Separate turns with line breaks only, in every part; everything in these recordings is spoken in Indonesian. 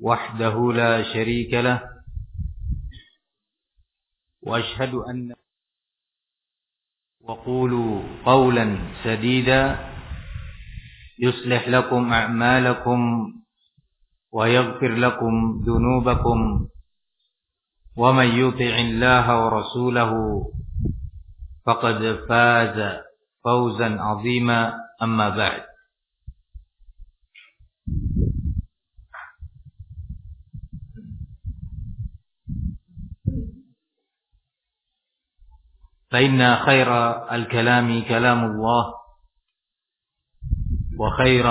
وحده لا شريك له وأشهد أن وقولوا قولا سديدا يصلح لكم أعمالكم ويغفر لكم ذنوبكم ومن يطع الله ورسوله فقد فاز فوزا عظيما أما بعد. فإن خير الكلام كلام الله وخير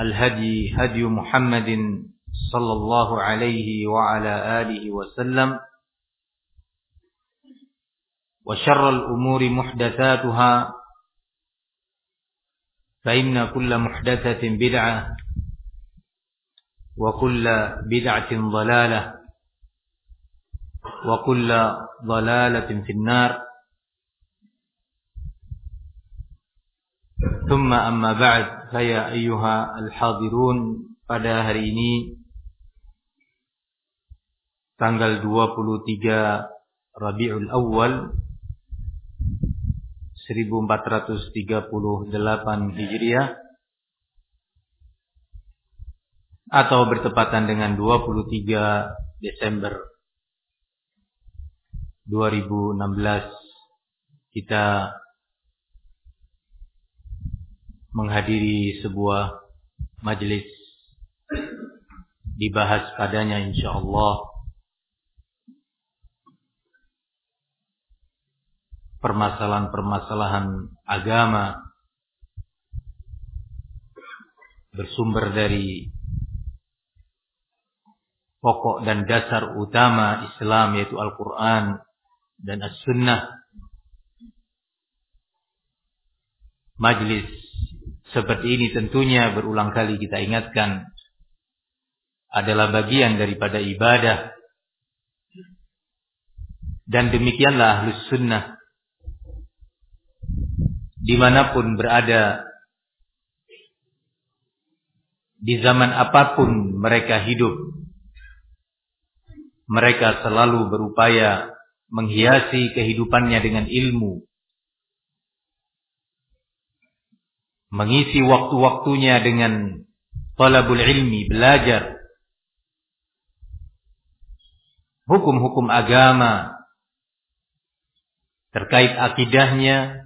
الهدي هدي محمد صلى الله عليه وعلى آله وسلم وشر الأمور محدثاتها فإن كل محدثة بدعة وكل بدعة ضلالة وكل ضلالة في النار. ثم أما بعد فيا أيها الحاضرون pada hari ini tanggal 23 Rabiul Awal 1438 Hijriah atau bertepatan dengan 23 Desember 2016 kita menghadiri sebuah majelis dibahas padanya insyaallah permasalahan-permasalahan agama bersumber dari pokok dan dasar utama Islam yaitu Al-Quran dan As-Sunnah. Majlis seperti ini tentunya berulang kali kita ingatkan. Adalah bagian daripada ibadah. Dan demikianlah Ahlus Sunnah. Di mana pun berada, di zaman apa pun mereka hidup, mereka selalu berupaya menghiasi kehidupannya dengan ilmu, mengisi waktu-waktunya dengan talabul ilmi, belajar, hukum-hukum agama, terkait akidahnya,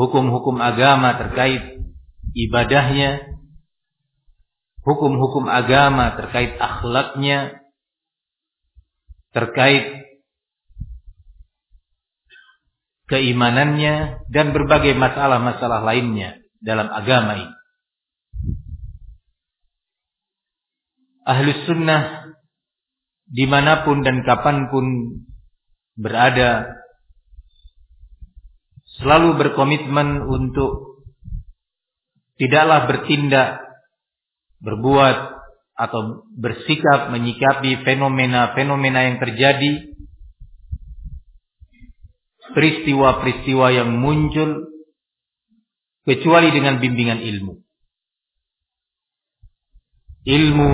hukum-hukum agama terkait ibadahnya, hukum-hukum agama terkait akhlaknya, terkait keimanannya dan berbagai masalah-masalah lainnya dalam agama ini. Ahlus sunnah di mana pun dan kapan pun berada selalu berkomitmen untuk tidaklah bertindak, berbuat atau bersikap menyikapi fenomena-fenomena yang terjadi, peristiwa-peristiwa yang muncul kecuali dengan bimbingan ilmu. Ilmu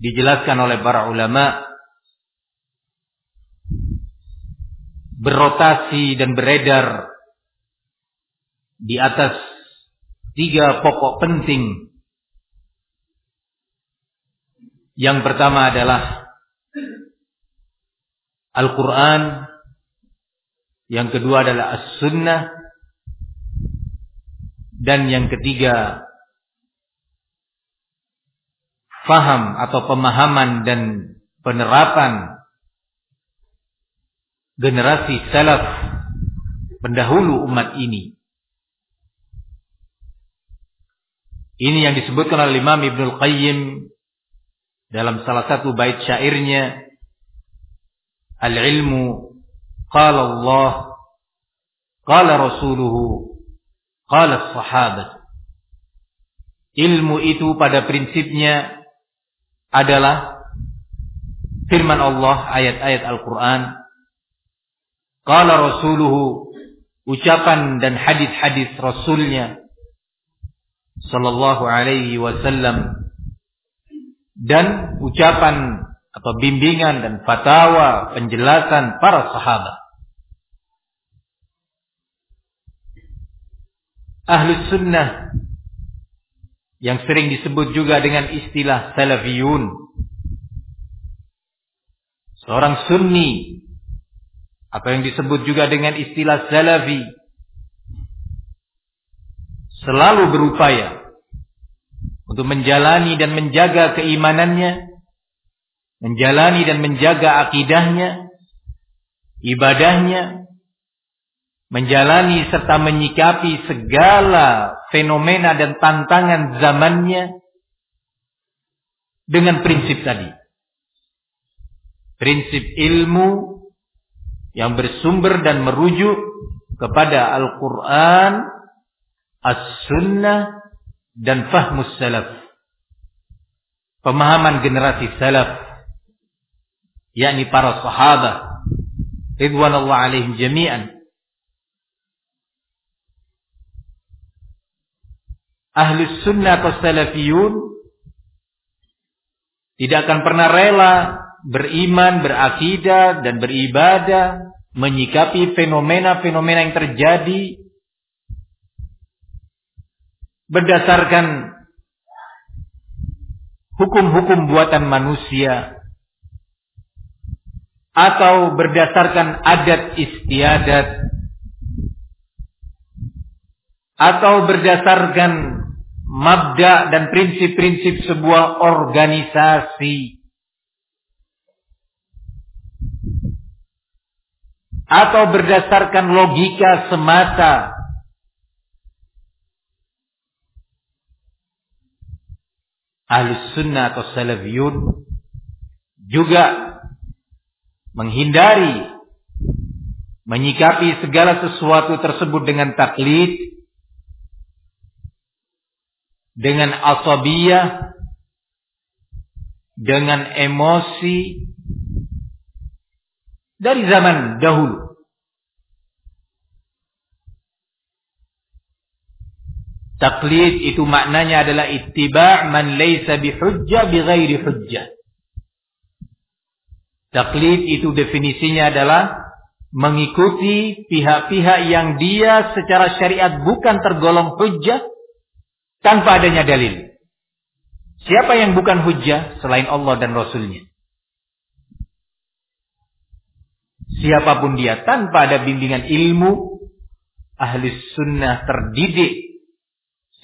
dijelaskan oleh para ulama berotasi dan beredar di atas tiga pokok penting. Yang pertama adalah Al-Quran, yang kedua adalah As-Sunnah, dan yang ketiga faham atau pemahaman dan penerapan generasi salaf pendahulu umat ini. Ini yang disebutkan oleh Imam Ibnul Qayyim dalam salah satu bait syairnya Al-ilmu qala Allah qala rasuluhu. Qala sahabat. Ilmu itu pada prinsipnya adalah firman Allah ayat-ayat Al-Qur'an. Qala rasuluhu ucapan dan hadis-hadis rasulnya sallallahu alaihi wasallam dan ucapan atau bimbingan dan fatwa penjelasan para sahabat. Ahlus sunnah yang sering disebut juga dengan istilah salafiyun. Seorang sunni atau yang disebut juga dengan istilah salafi selalu berupaya untuk menjalani dan menjaga keimanannya, menjalani dan menjaga akidahnya, ibadahnya, menjalani serta menyikapi segala fenomena dan tantangan zamannya dengan prinsip tadi. Prinsip ilmu yang bersumber dan merujuk kepada Al-Quran, As-Sunnah, dan fahmus salaf. Pemahaman generasi salaf yakni para sahabat ridwanullah alaihim jami'an. Ahlus sunnah atau salafiyun tidak akan pernah rela beriman, berakidah dan beribadah menyikapi fenomena-fenomena yang terjadi berdasarkan hukum-hukum buatan manusia atau berdasarkan adat istiadat atau berdasarkan mabda dan prinsip-prinsip sebuah organisasi. Atau berdasarkan logika semata. Ahlus sunnah atau salafiyun juga menghindari menyikapi segala sesuatu tersebut dengan taklid dengan asabiyah dengan emosi dari zaman dahulu Taklid itu maknanya adalah ittiba' man laysa bihujjah bighairi hujjah. Taklid itu definisinya adalah mengikuti pihak-pihak yang dia secara syariat bukan tergolong hujjah tanpa adanya dalil. Siapa yang bukan hujjah selain Allah dan Rasulnya? Siapa pun dia tanpa ada bimbingan ilmu, ahli sunnah terdidik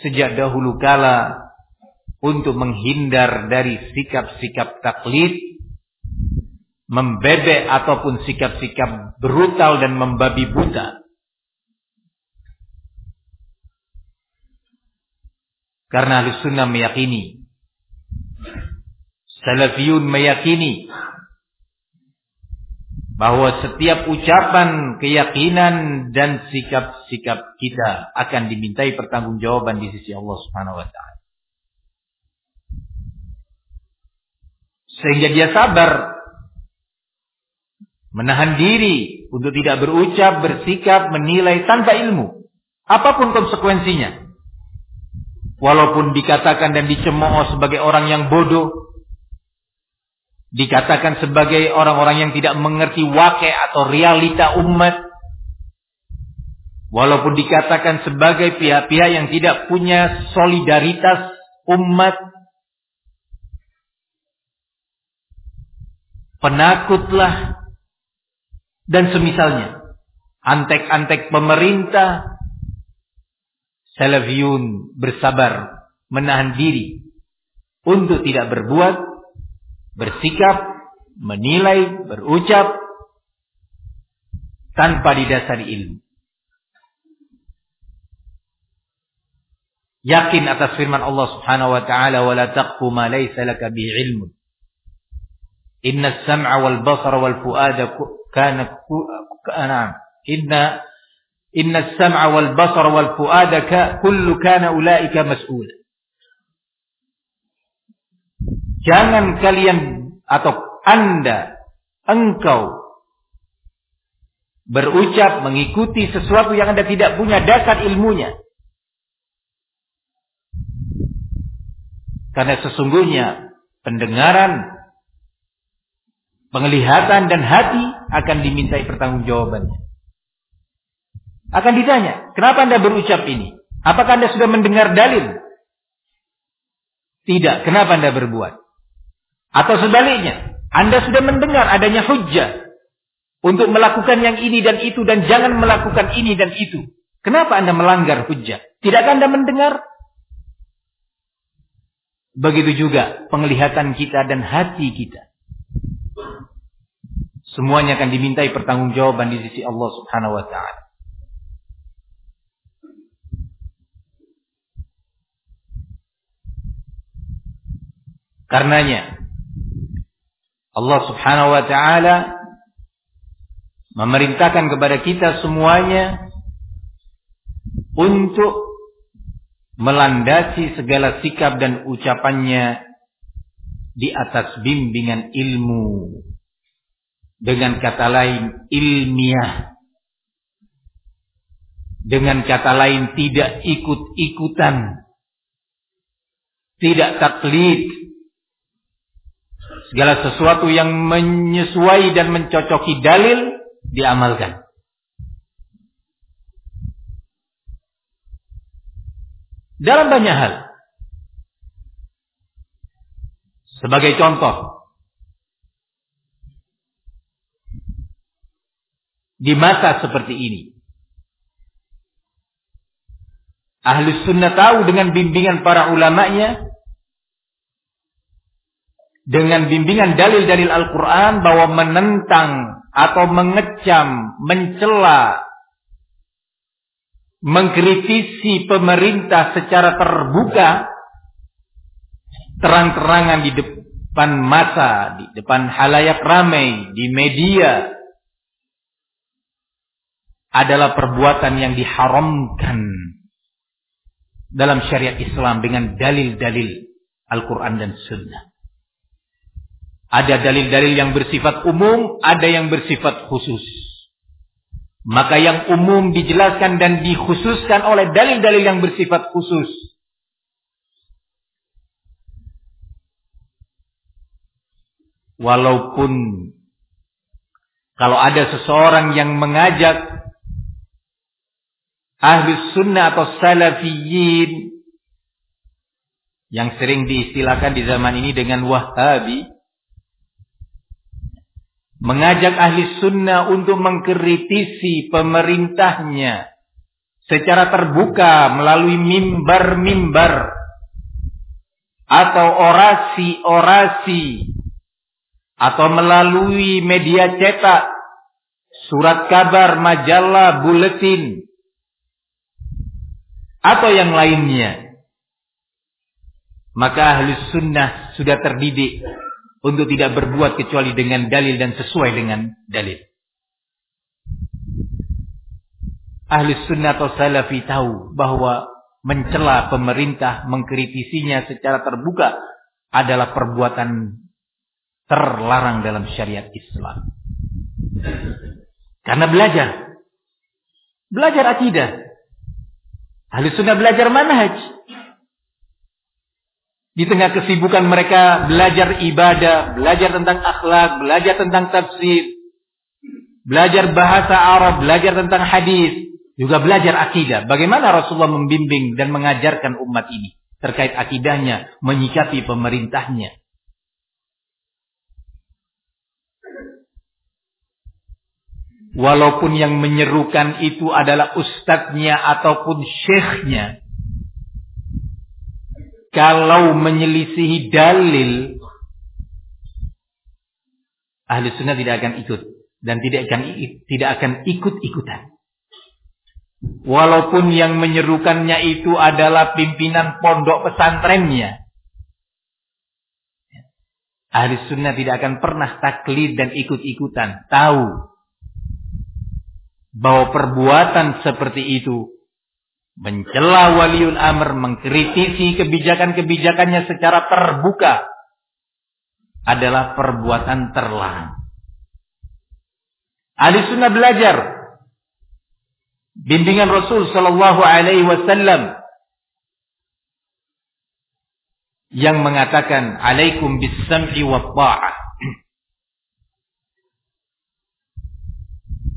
sejak dahulu kala untuk menghindar dari sikap-sikap taklid, membebek ataupun sikap-sikap brutal dan membabi buta. Karena ahli sunnah meyakini, salafiyun meyakini bahwa setiap ucapan, keyakinan dan sikap-sikap kita akan dimintai pertanggungjawaban di sisi Allah Subhanahu wa taala. Sehingga dia sabar menahan diri untuk tidak berucap, bersikap, menilai tanpa ilmu, apa pun konsekuensinya. Walaupun dikatakan dan dicemooh sebagai orang yang bodoh, dikatakan sebagai orang-orang yang tidak mengerti wakil atau realita umat. Walaupun dikatakan sebagai pihak-pihak yang tidak punya solidaritas umat. Penakutlah dan semisalnya. Antek-antek pemerintah. Salafiyun bersabar menahan diri untuk tidak berbuat bersikap, menilai, berucap tanpa didasari ilmu. Yakin atas firman Allah Subhanahu wa taala wala taqfu ma laysa laka bihi ilmun. Inna sam'a wal basara wal fuada kana kana inna inna sam'a wal basara wal fuada kullu kana ulaika mas'ul. Jangan kalian atau Anda engkau berucap mengikuti sesuatu yang Anda tidak punya dasar ilmunya. Karena sesungguhnya pendengaran penglihatan dan hati akan dimintai pertanggungjawabannya. Akan ditanya, kenapa Anda berucap ini? Apakah Anda sudah mendengar dalil? Tidak, kenapa Anda berbuat? Atau sebaliknya, Anda sudah mendengar adanya hujjah untuk melakukan yang ini dan itu dan jangan melakukan ini dan itu. Kenapa Anda melanggar hujjah? Tidakkah Anda mendengar? Begitu juga penglihatan kita dan hati kita. Semuanya akan dimintai pertanggungjawaban di sisi Allah Subhanahu wa taala. Karenanya Allah Subhanahu wa taala memerintahkan kepada kita semuanya untuk melandasi segala sikap dan ucapannya di atas bimbingan ilmu dengan kata lain ilmiah. Dengan kata lain tidak ikut-ikutan. Tidak taklid. Segala sesuatu yang menyesuai dan mencocoki dalil diamalkan. Dalam banyak hal. Sebagai contoh, di masa seperti ini. Ahli sunnah tahu dengan bimbingan para ulamanya, dengan bimbingan dalil-dalil Al-Quran bahwa menentang atau mengecam, mencela, mengkritisi pemerintah secara terbuka, terang-terangan di depan masa, di depan halayak ramai, di media, adalah perbuatan yang diharamkan dalam syariat Islam dengan dalil-dalil Al-Quran dan Sunnah. Ada dalil-dalil yang bersifat umum, ada yang bersifat khusus. Maka yang umum dijelaskan dan dikhususkan oleh dalil-dalil yang bersifat khusus. Walaupun kalau ada seseorang yang mengajak ahli sunnah atau salafiyin yang sering diistilahkan di zaman ini dengan wahabi mengajak ahli sunnah untuk mengkritisi pemerintahnya secara terbuka melalui mimbar-mimbar atau orasi-orasi atau melalui media cetak, surat kabar, majalah, buletin atau yang lainnya. Maka ahli sunnah sudah terdidik untuk tidak berbuat kecuali dengan dalil dan sesuai dengan dalil. Ahli sunnah atau salafi tahu bahwa mencela pemerintah, mengkritisinya secara terbuka adalah perbuatan terlarang dalam syariat Islam. Karena belajar. Belajar akidah. Ahli sunnah belajar manhaj. Di tengah kesibukan mereka belajar ibadah, belajar tentang akhlak, belajar tentang tafsir, belajar bahasa Arab, belajar tentang hadis, juga belajar akidah. Bagaimana Rasulullah membimbing dan mengajarkan umat ini terkait akidahnya, menyikapi pemerintahnya. Walaupun yang menyerukan itu adalah ustadznya ataupun syekhnya. Kalau menyelisihi dalil, ahli sunnah tidak akan ikut. Dan tidak akan tidak akan ikut-ikutan. Walaupun yang menyerukannya itu adalah pimpinan pondok pesantrennya. Ahli sunnah tidak akan pernah taklid dan ikut-ikutan. Tahu bahwa perbuatan seperti itu mencela waliul amr, mengkritisi kebijakan-kebijakannya secara terbuka adalah perbuatan terlarang. Ahli sunnah belajar. Bimbingan Rasul Shallallahu Alaihi Wasallam yang mengatakan alaikum bis sam'i wa ta'ah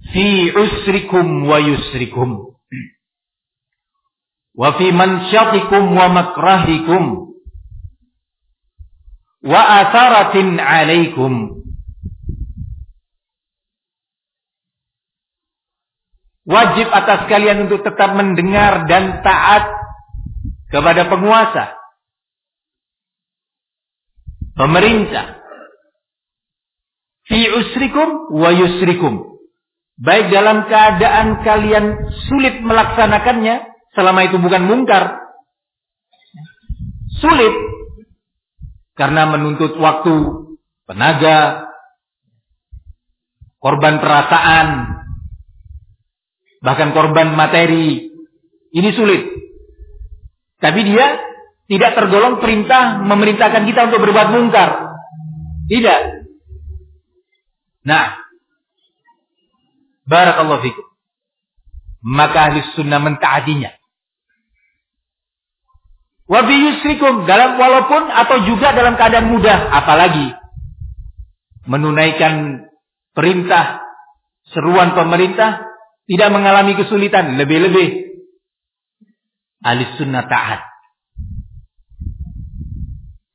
fi usrikum wa yusrikum wa fi mansyatikum wa makrahikum. Wa atharatin alaikum. Wajib atas kalian untuk tetap mendengar dan taat kepada penguasa. Pemerintah. Fi usrikum wa yusrikum. Baik dalam keadaan kalian sulit melaksanakannya selama itu bukan mungkar sulit karena menuntut waktu tenaga korban perasaan bahkan korban materi ini sulit tapi dia tidak tergolong perintah memerintahkan kita untuk berbuat mungkar. Tidak. Nah. Barakallahu fikum. Maka ahli sunnah mentaatinya. Wabi yusrikum. Dalam walaupun atau juga dalam keadaan mudah. Apalagi. Menunaikan perintah. Seruan pemerintah. Tidak mengalami kesulitan. Lebih-lebih. Ahli sunnah taat.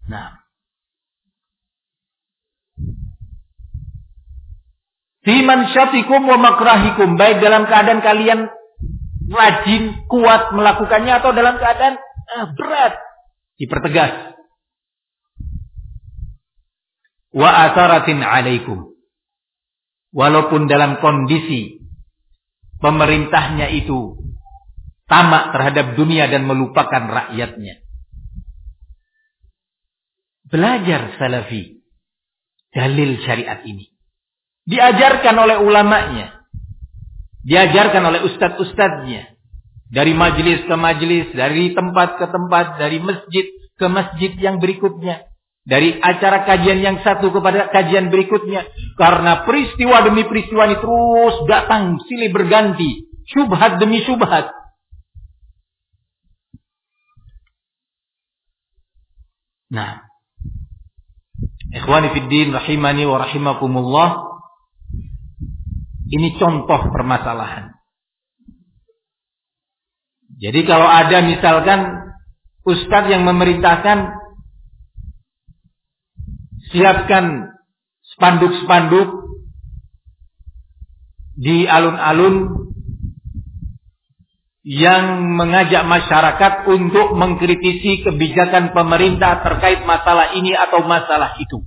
Nah. Fiman syatikum wa makrahikum. Baik dalam keadaan kalian rajin, kuat melakukannya atau dalam keadaan eh, berat. Dipertegas. Wa asaratin alaikum. Walaupun dalam kondisi pemerintahnya itu tamak terhadap dunia dan melupakan rakyatnya. Belajar salafi. Dalil syariat ini. Diajarkan oleh ulamanya. Diajarkan oleh ustadz-ustadznya. Dari majelis ke majelis. Dari tempat ke tempat. Dari masjid ke masjid yang berikutnya. Dari acara kajian yang satu kepada kajian berikutnya. Karena peristiwa demi peristiwa ini terus datang silih berganti. Syubhat demi syubhat. Nah, Ikhwani fiddin rahimani wa rahimakumullah. Ini contoh permasalahan. Jadi kalau ada misalkan ustadz yang memerintahkan siapkan spanduk-spanduk di alun-alun yang mengajak masyarakat untuk mengkritisi kebijakan pemerintah terkait masalah ini atau masalah itu.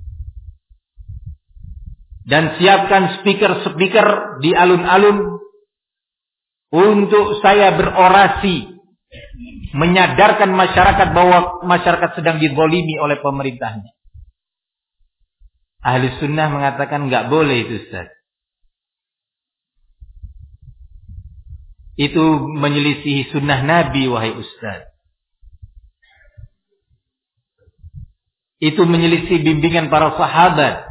Dan siapkan speaker-speaker di alun-alun untuk saya berorasi menyadarkan masyarakat bahwa masyarakat sedang dizolimi oleh pemerintahnya. Ahli sunnah mengatakan nggak boleh itu Ustaz. itu menyelisihi sunnah Nabi wahai Ustaz. Itu menyelisih bimbingan para sahabat.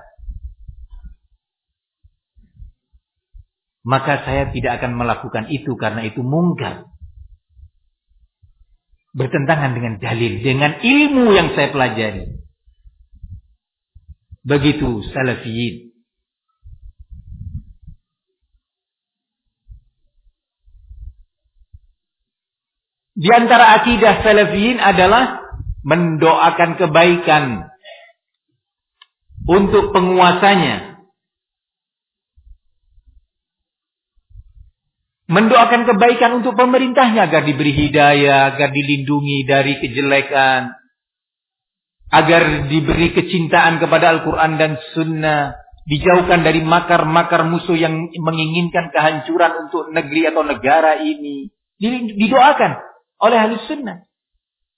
Maka saya tidak akan melakukan itu karena itu mungkar. Bertentangan dengan dalil, dengan ilmu yang saya pelajari. Begitu salafiyin. Di antara akidah salafiyin adalah mendoakan kebaikan untuk penguasanya. Mendoakan kebaikan untuk pemerintahnya agar diberi hidayah, agar dilindungi dari kejelekan, agar diberi kecintaan kepada Al-Quran dan Sunnah, dijauhkan dari makar-makar musuh yang menginginkan kehancuran untuk negeri atau negara ini. Didoakan oleh ahli sunnah.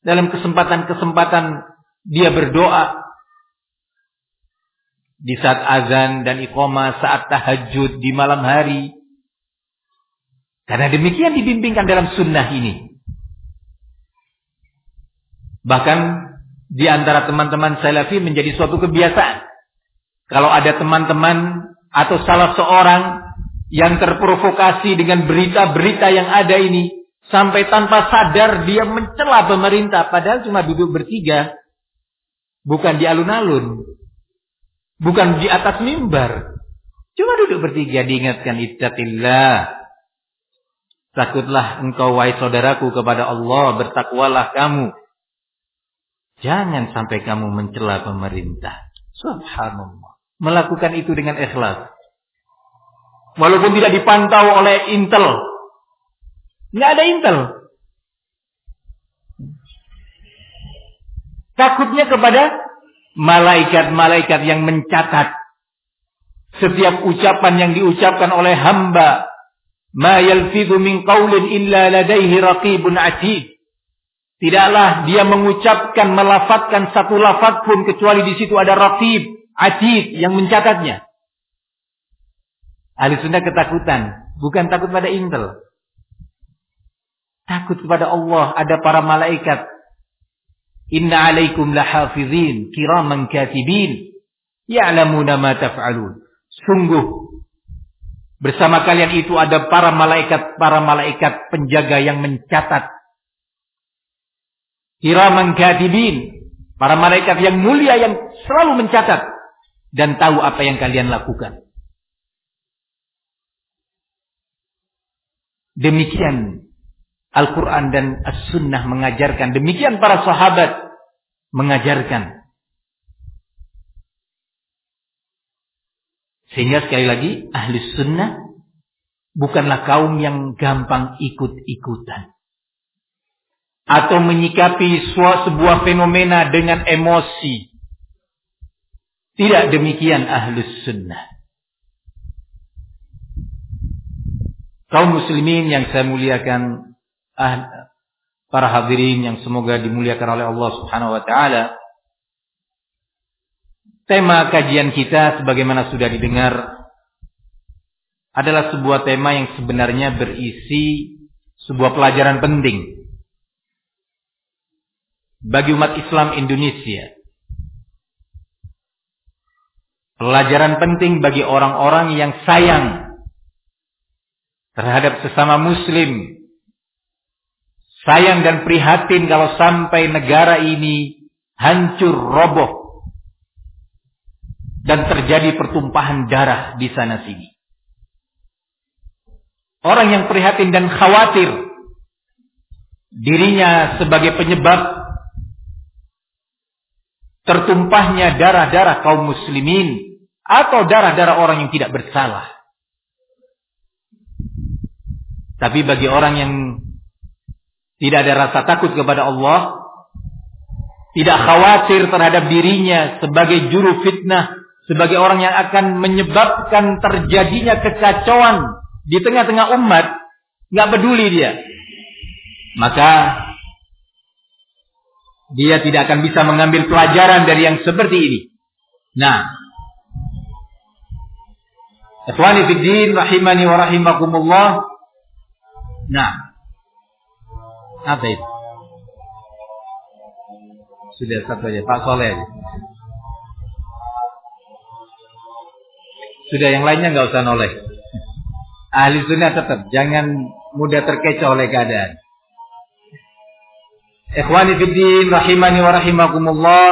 Dalam kesempatan-kesempatan dia berdoa. di saat azan dan iqamah, saat tahajud di malam hari. Karena demikian dibimbingkan dalam sunnah ini. Bahkan di antara teman-teman salafi menjadi suatu kebiasaan. Kalau ada teman-teman atau salah seorang yang terprovokasi dengan berita-berita yang ada ini. Sampai tanpa sadar dia mencela pemerintah. Padahal cuma duduk bertiga. Bukan di alun-alun. Bukan di atas mimbar. Cuma duduk bertiga diingatkan ittaqillah. Takutlah engkau wahai saudaraku kepada Allah, bertakwalah kamu. Jangan sampai kamu mencela pemerintah. Subhanallah. Melakukan itu dengan ikhlas. Walaupun tidak dipantau oleh Intel. Nggak ada Intel. Takutnya kepada malaikat-malaikat yang mencatat setiap ucapan yang diucapkan oleh hamba ma yalfidhu min qaulin illa ladaihi raqibun atid. Tidaklah dia mengucapkan melafatkan satu lafaz pun kecuali di situ ada raqib atid yang mencatatnya. Ahli sunnah ketakutan. Bukan takut pada intel. Takut kepada Allah ada para malaikat. Inna alaikum lahafizin kiraman katibin. Ya'lamuna ma taf'alun. Sungguh bersama kalian itu ada para malaikat para malaikat penjaga yang mencatat kiraman katibin para malaikat yang mulia yang selalu mencatat dan tahu apa yang kalian lakukan. Demikian Al-Quran dan As-Sunnah mengajarkan. Demikian para sahabat mengajarkan. Sehingga sekali lagi, ahli sunnah bukanlah kaum yang gampang ikut-ikutan. Atau menyikapi sebuah fenomena dengan emosi. Tidak demikian ahli sunnah. Kaum muslimin yang saya muliakan ah, para hadirin yang semoga dimuliakan oleh Allah Subhanahu wa taala. Tema kajian kita sebagaimana sudah didengar adalah sebuah tema yang sebenarnya berisi sebuah pelajaran penting bagi umat Islam Indonesia. Pelajaran penting bagi orang-orang yang sayang terhadap sesama muslim Sayang dan prihatin kalau sampai negara ini hancur roboh dan terjadi pertumpahan darah di sana sini. Orang yang prihatin dan khawatir dirinya sebagai penyebab tertumpahnya darah-darah kaum muslimin atau darah-darah orang yang tidak bersalah. Tapi bagi orang yang tidak ada rasa takut kepada Allah. Tidak khawatir terhadap dirinya sebagai juru fitnah. Sebagai orang yang akan menyebabkan terjadinya kekacauan di tengah-tengah umat. Nggak peduli dia. Maka dia tidak akan bisa mengambil pelajaran dari yang seperti ini. Nah, Ikhwani fiddin rahimani wa rahimakumullah. Nah, apa itu? Sudah satu aja, Pak Soleh Sudah yang lainnya nggak usah noleh. Ahli sunnah tetap jangan mudah terkecoh oleh keadaan. Ikhwani fiddin rahimani wa rahimakumullah.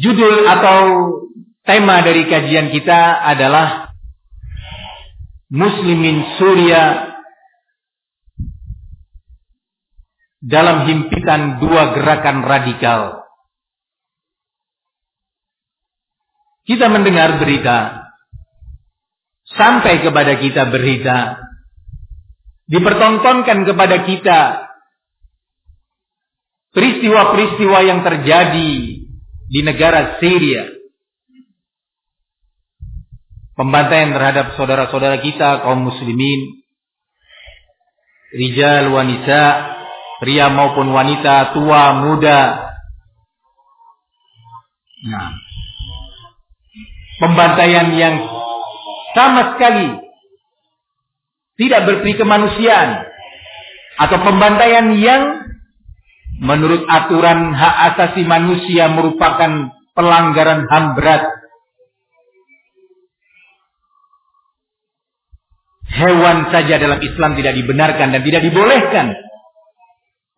Judul atau tema dari kajian kita adalah muslimin Suria dalam himpitan dua gerakan radikal. Kita mendengar berita, sampai kepada kita berita, dipertontonkan kepada kita. Peristiwa-peristiwa yang terjadi di negara Syria. Pembantaian terhadap saudara-saudara kita kaum muslimin. Rijal wanita pria maupun wanita, tua, muda. Nah, pembantaian yang sama sekali tidak berperi kemanusiaan atau pembantaian yang menurut aturan hak asasi manusia merupakan pelanggaran HAM berat. Hewan saja dalam Islam tidak dibenarkan dan tidak dibolehkan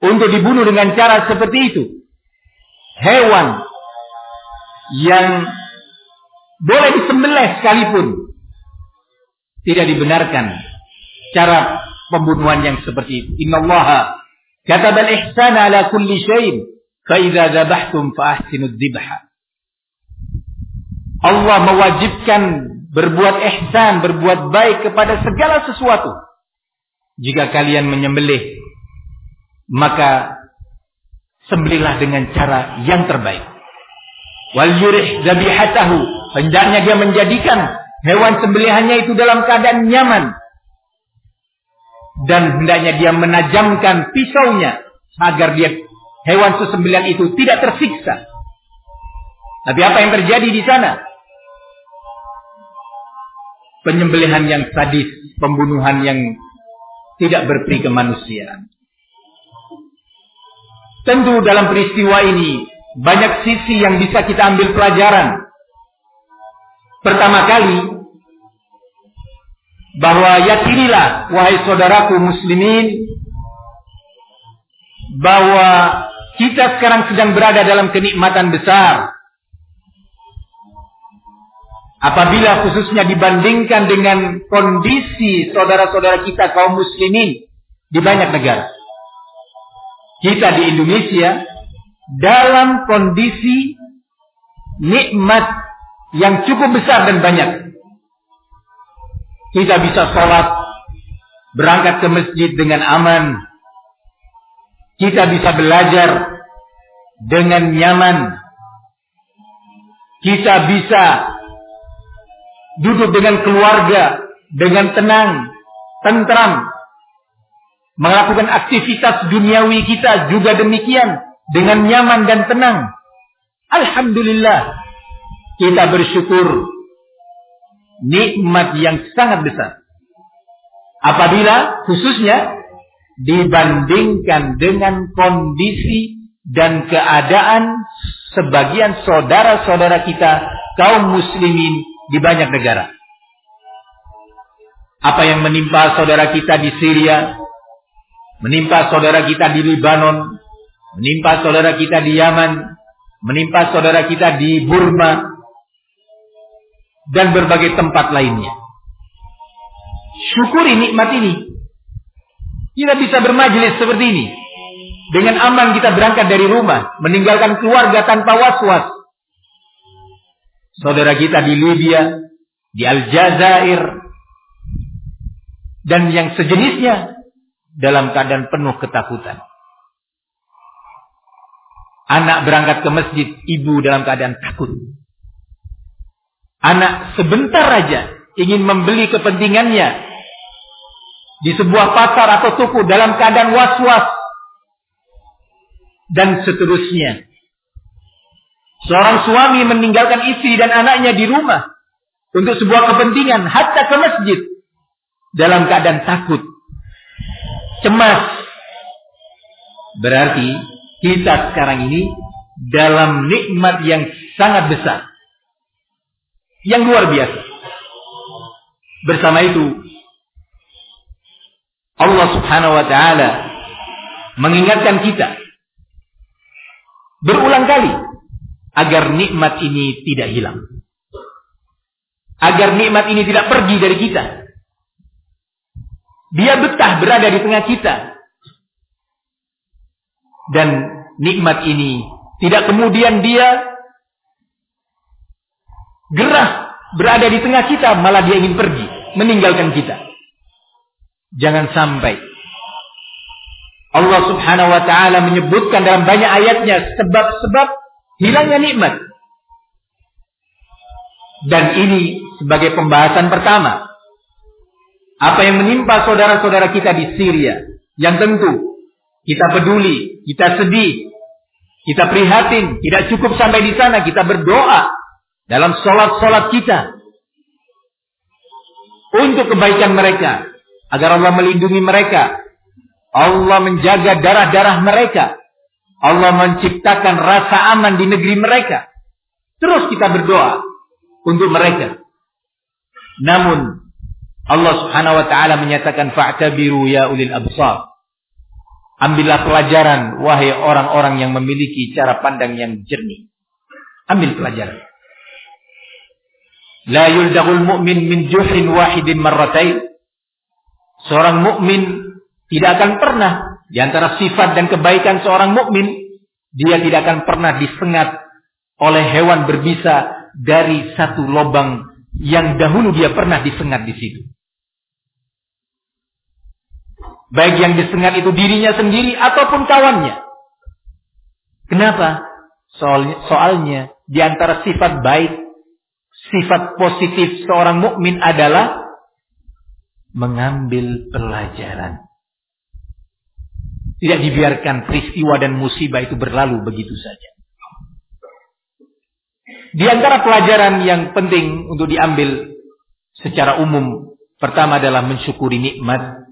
untuk dibunuh dengan cara seperti itu. Hewan yang boleh disembelih sekalipun tidak dibenarkan cara pembunuhan yang seperti itu. Innallaha kataba al-ihsana ala kulli syai'in fa idza dzabhtum fa ahsinu dzibha. Allah mewajibkan berbuat ihsan, berbuat baik kepada segala sesuatu. Jika kalian menyembelih, maka sembelihlah dengan cara yang terbaik. Wal yurih zabihatahu, hendaknya dia menjadikan hewan sembelihannya itu dalam keadaan nyaman, dan hendaknya dia menajamkan pisaunya agar dia hewan sesembelian itu tidak tersiksa. Tapi apa yang terjadi di sana? Penyembelihan yang sadis, pembunuhan yang tidak berperi kemanusiaan. Tentu dalam peristiwa ini banyak sisi yang bisa kita ambil pelajaran. Pertama kali, bahwa yakinilah wahai saudaraku muslimin bahwa kita sekarang sedang berada dalam kenikmatan besar. Apabila khususnya dibandingkan dengan kondisi saudara-saudara kita kaum muslimin di banyak negara. Kita di Indonesia dalam kondisi nikmat yang cukup besar dan banyak. Kita bisa sholat, berangkat ke masjid dengan aman. Kita bisa belajar dengan nyaman. Kita bisa duduk dengan keluarga dengan tenang, tentram, melakukan aktivitas duniawi kita juga demikian dengan nyaman dan tenang. Alhamdulillah kita bersyukur nikmat yang sangat besar. Apabila khususnya dibandingkan dengan kondisi dan keadaan sebagian saudara-saudara kita kaum muslimin di banyak negara. Apa yang menimpa saudara kita di Syria, menimpa saudara kita di Libanon, menimpa saudara kita di Yaman, menimpa saudara kita di Burma, dan berbagai tempat lainnya. Syukuri nikmat ini. Kita bisa bermajelis seperti ini. Dengan aman kita berangkat dari rumah, meninggalkan keluarga tanpa was-was. Saudara kita di Libya, di Aljazair, dan yang sejenisnya dalam keadaan penuh ketakutan. Anak berangkat ke masjid, ibu dalam keadaan takut. Anak sebentar aja ingin membeli kepentingannya di sebuah pasar atau toko dalam keadaan was-was dan seterusnya. Seorang suami meninggalkan istri dan anaknya di rumah untuk sebuah kepentingan hatta ke masjid dalam keadaan takut, cemas. Berarti kita sekarang ini dalam nikmat yang sangat besar yang luar biasa. Bersama itu, Allah Subhanahu wa taala mengingatkan kita berulang kali agar nikmat ini tidak hilang. Agar nikmat ini tidak pergi dari kita. Dia betah berada di tengah kita. Dan nikmat ini tidak kemudian dia gerah berada di tengah kita, malah dia ingin pergi, meninggalkan kita. Jangan sampai Allah Subhanahu wa taala menyebutkan dalam banyak ayatnya sebab-sebab hilangnya nikmat. Dan ini sebagai pembahasan pertama. Apa yang menimpa saudara-saudara kita di Syria yang tentu kita peduli, kita sedih, kita prihatin, tidak cukup sampai di sana, kita berdoa dalam sholat-sholat kita untuk kebaikan mereka, agar Allah melindungi mereka, Allah menjaga darah-darah mereka, Allah menciptakan rasa aman di negeri mereka. Terus kita berdoa untuk mereka. Namun Allah Subhanahu wa taala menyatakan fa'tabiru ya ulil absar. Ambillah pelajaran wahai orang-orang yang memiliki cara pandang yang jernih. Ambil pelajaran. La yuldagul mu'min min juhin wahidin marratain. Seorang mukmin tidak akan pernah di antara sifat dan kebaikan seorang mukmin dia tidak akan pernah disengat oleh hewan berbisa dari satu lubang yang dahulu dia pernah disengat di situ. Baik yang disengat itu dirinya sendiri ataupun kawannya. Kenapa? Soalnya, soalnya di antara sifat baik, sifat positif seorang mukmin adalah mengambil pelajaran. Tidak dibiarkan peristiwa dan musibah itu berlalu begitu saja. Di antara pelajaran yang penting untuk diambil secara umum, pertama adalah mensyukuri nikmat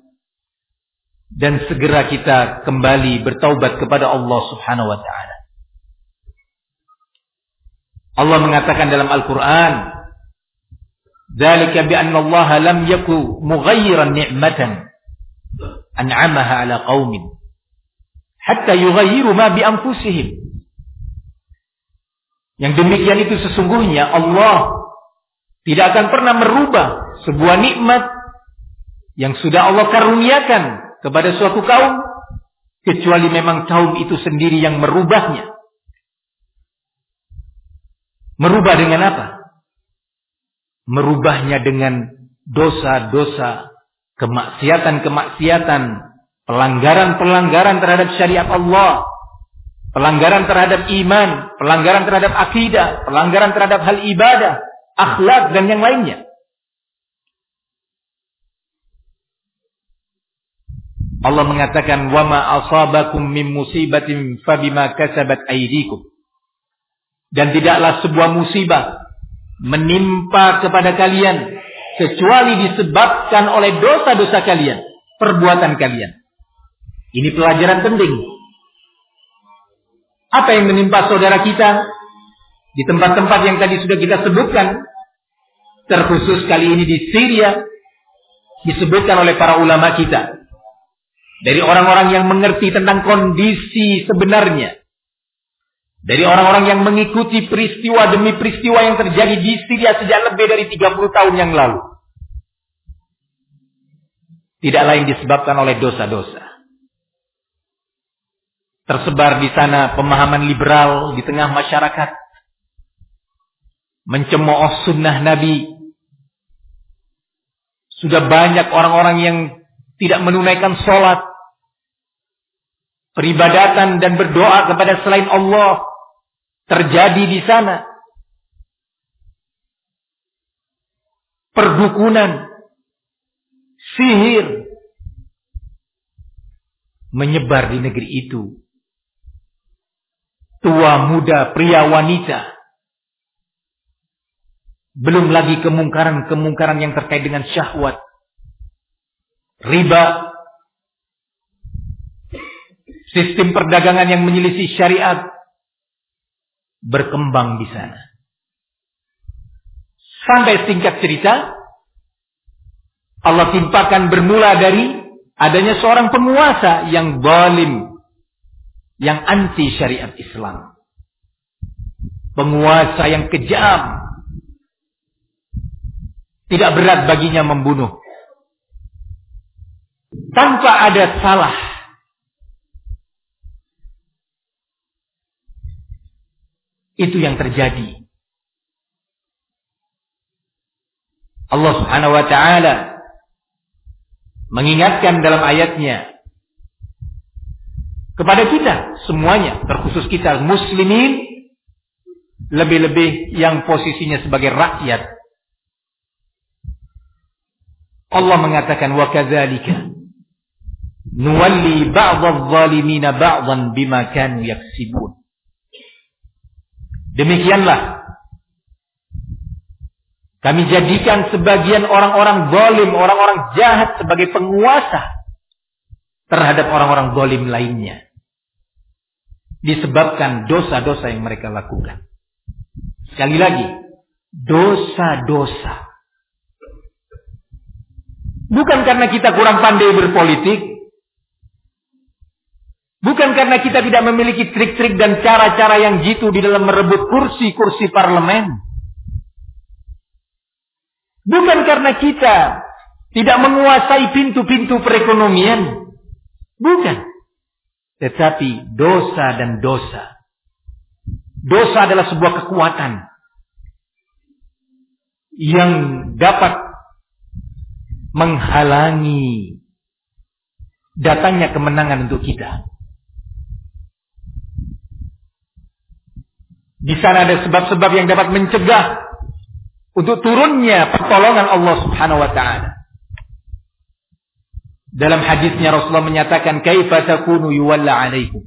dan segera kita kembali bertaubat kepada Allah Subhanahu wa taala. Allah mengatakan dalam Al-Qur'an. Yang demikian itu sesungguhnya Allah tidak akan pernah merubah sebuah nikmat yang sudah Allah karuniakan kepada suatu kaum kecuali memang kaum itu sendiri yang merubahnya. Merubah dengan apa? Merubahnya dengan dosa-dosa, kemaksiatan-kemaksiatan, pelanggaran-pelanggaran terhadap syariat Allah, pelanggaran terhadap iman, pelanggaran terhadap akidah, pelanggaran terhadap hal ibadah, akhlak dan yang lainnya. Allah mengatakan wa ma asabakum min musibatin fabima kasabat aydikum. Dan tidaklah sebuah musibah menimpa kepada kalian kecuali disebabkan oleh dosa-dosa kalian, perbuatan kalian. Ini pelajaran penting. Apa yang menimpa saudara kita di tempat-tempat yang tadi sudah kita sebutkan, terkhusus kali ini di Syria, disebutkan oleh para ulama kita dari orang-orang yang mengerti tentang kondisi sebenarnya. Dari orang-orang yang mengikuti peristiwa demi peristiwa yang terjadi di Syria sejak lebih dari 30 tahun yang lalu. Tidak lain disebabkan oleh dosa-dosa. Tersebar di sana pemahaman liberal di tengah masyarakat. Mencemooh sunnah Nabi. Sudah banyak orang-orang yang tidak menunaikan sholat peribadatan dan berdoa kepada selain Allah terjadi di sana. Perdukunan, sihir menyebar di negeri itu. Tua, muda, pria, wanita. Belum lagi kemungkaran-kemungkaran yang terkait dengan syahwat. Riba, Sistem perdagangan yang menyelisih syariat berkembang di sana. Sampai singkat cerita, Allah timpakan bermula dari adanya seorang penguasa yang zalim, yang anti syariat Islam. Penguasa yang kejam. Tidak berat baginya membunuh. Tanpa ada salah Itu yang terjadi. Allah Subhanahu wa taala mengingatkan dalam ayatnya kepada kita semuanya, terkhusus kita muslimin lebih-lebih yang posisinya sebagai rakyat. Allah mengatakan wa kadzalika nuwalli ba'dadh zalimina ba'dan bima kanu yaksibun. Demikianlah kami jadikan sebagian orang-orang zalim, orang-orang jahat sebagai penguasa terhadap orang-orang zalim lainnya. Disebabkan dosa-dosa yang mereka lakukan. Sekali lagi, dosa-dosa. Bukan karena kita kurang pandai berpolitik. Bukan karena kita tidak memiliki trik-trik dan cara-cara yang jitu di dalam merebut kursi-kursi parlemen. Bukan karena kita tidak menguasai pintu-pintu perekonomian. Bukan. Tetapi dosa dan dosa. Dosa adalah sebuah kekuatan yang dapat menghalangi datangnya kemenangan untuk kita. Di sana ada sebab-sebab yang dapat mencegah untuk turunnya pertolongan Allah Subhanahu wa taala. Dalam hadisnya Rasulullah menyatakan kaifa takunu yuwalla alaikum.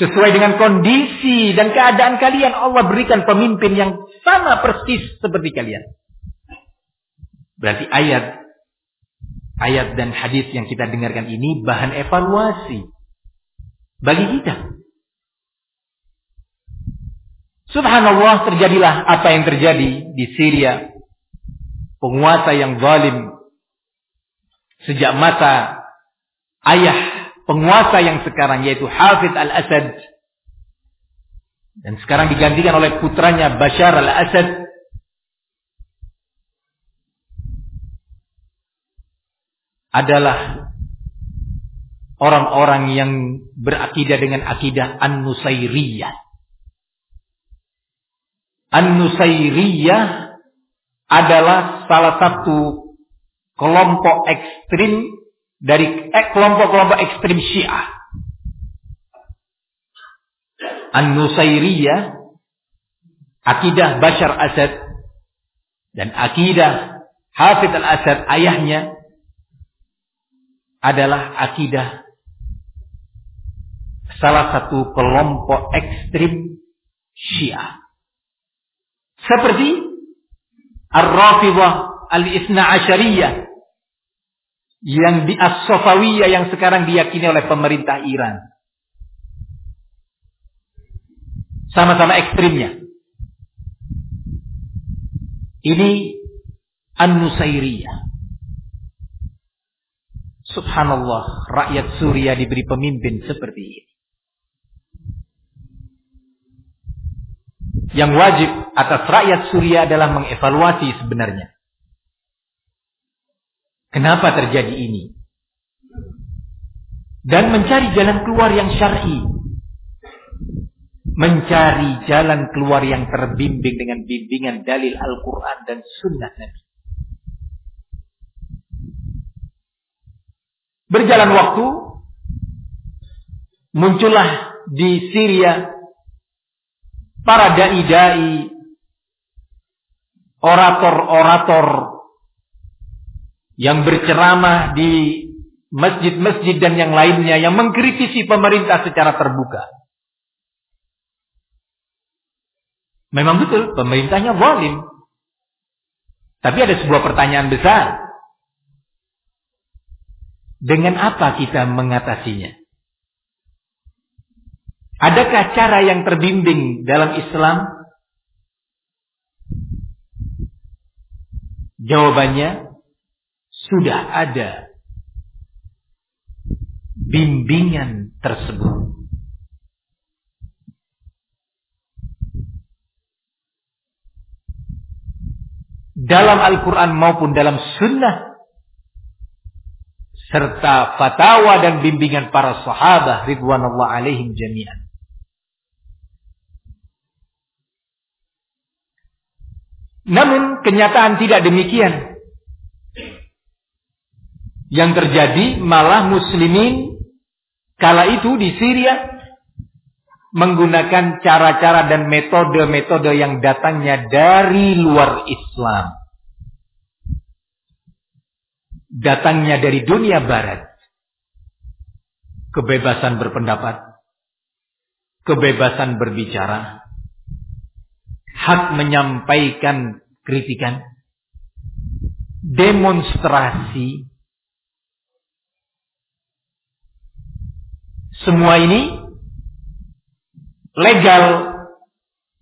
Sesuai dengan kondisi dan keadaan kalian Allah berikan pemimpin yang sama persis seperti kalian. Berarti ayat ayat dan hadis yang kita dengarkan ini bahan evaluasi bagi kita. Subhanallah terjadilah apa yang terjadi di Syria. Penguasa yang zalim. Sejak masa ayah penguasa yang sekarang yaitu Hafid al-Assad. Dan sekarang digantikan oleh putranya Bashar al-Assad. Adalah orang-orang yang berakidah dengan akidah An-Nusairiyah An-Nusairiyah adalah salah satu kelompok ekstrim dari eh, kelompok-kelompok ekstrim Syiah. An-Nusairiyah akidah Bashar Asad dan akidah Hafid al-Asad ayahnya adalah akidah salah satu kelompok ekstrim Syiah. Seperti Ar-Rafidah Al-Isna Asyariyah yang di As-Sofawiyah yang sekarang diyakini oleh pemerintah Iran. Sama-sama ekstrimnya. Ini An-Nusairiyah. Subhanallah, rakyat Suriah diberi pemimpin seperti ini. Yang wajib atas rakyat Suriah adalah mengevaluasi sebenarnya. Kenapa terjadi ini? Dan mencari jalan keluar yang syar'i. Mencari jalan keluar yang terbimbing dengan bimbingan dalil Al-Quran dan sunnah Nabi. Berjalan waktu, muncullah di Syria para dai-dai, orator-orator yang berceramah di masjid-masjid dan yang lainnya yang mengkritisi pemerintah secara terbuka. Memang betul pemerintahnya zalim. Tapi ada sebuah pertanyaan besar. Dengan apa kita mengatasinya? Adakah cara yang terbimbing dalam Islam? Jawabannya sudah ada bimbingan tersebut. Dalam Al-Quran maupun dalam Sunnah serta fatwa dan bimbingan para sahabat ridwanullah alaihim jami'an. Namun kenyataan tidak demikian. Yang terjadi malah muslimin kala itu di Syria menggunakan cara-cara dan metode-metode yang datangnya dari luar Islam. Datangnya dari dunia barat. kebebasan berpendapat, kebebasan berbicara, hak menyampaikan kritikan, demonstrasi, semua ini legal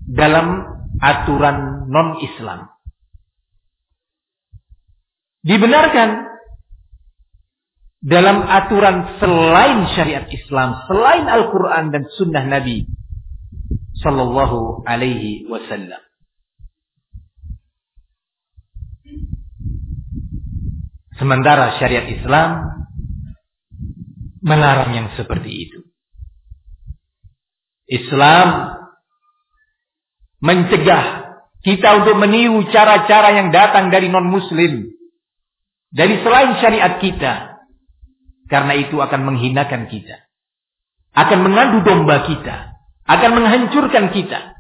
dalam aturan non-Islam. Dibenarkan dalam aturan selain syariat Islam, selain Al-Quran dan Sunnah Nabi Sallallahu Alaihi Wasallam. Sementara syariat Islam melarang yang seperti itu. Islam mencegah kita untuk meniru cara-cara yang datang dari non-muslim. Dari selain syariat kita. Karena itu akan menghinakan kita. Akan mengadu domba kita. Akan menghancurkan kita.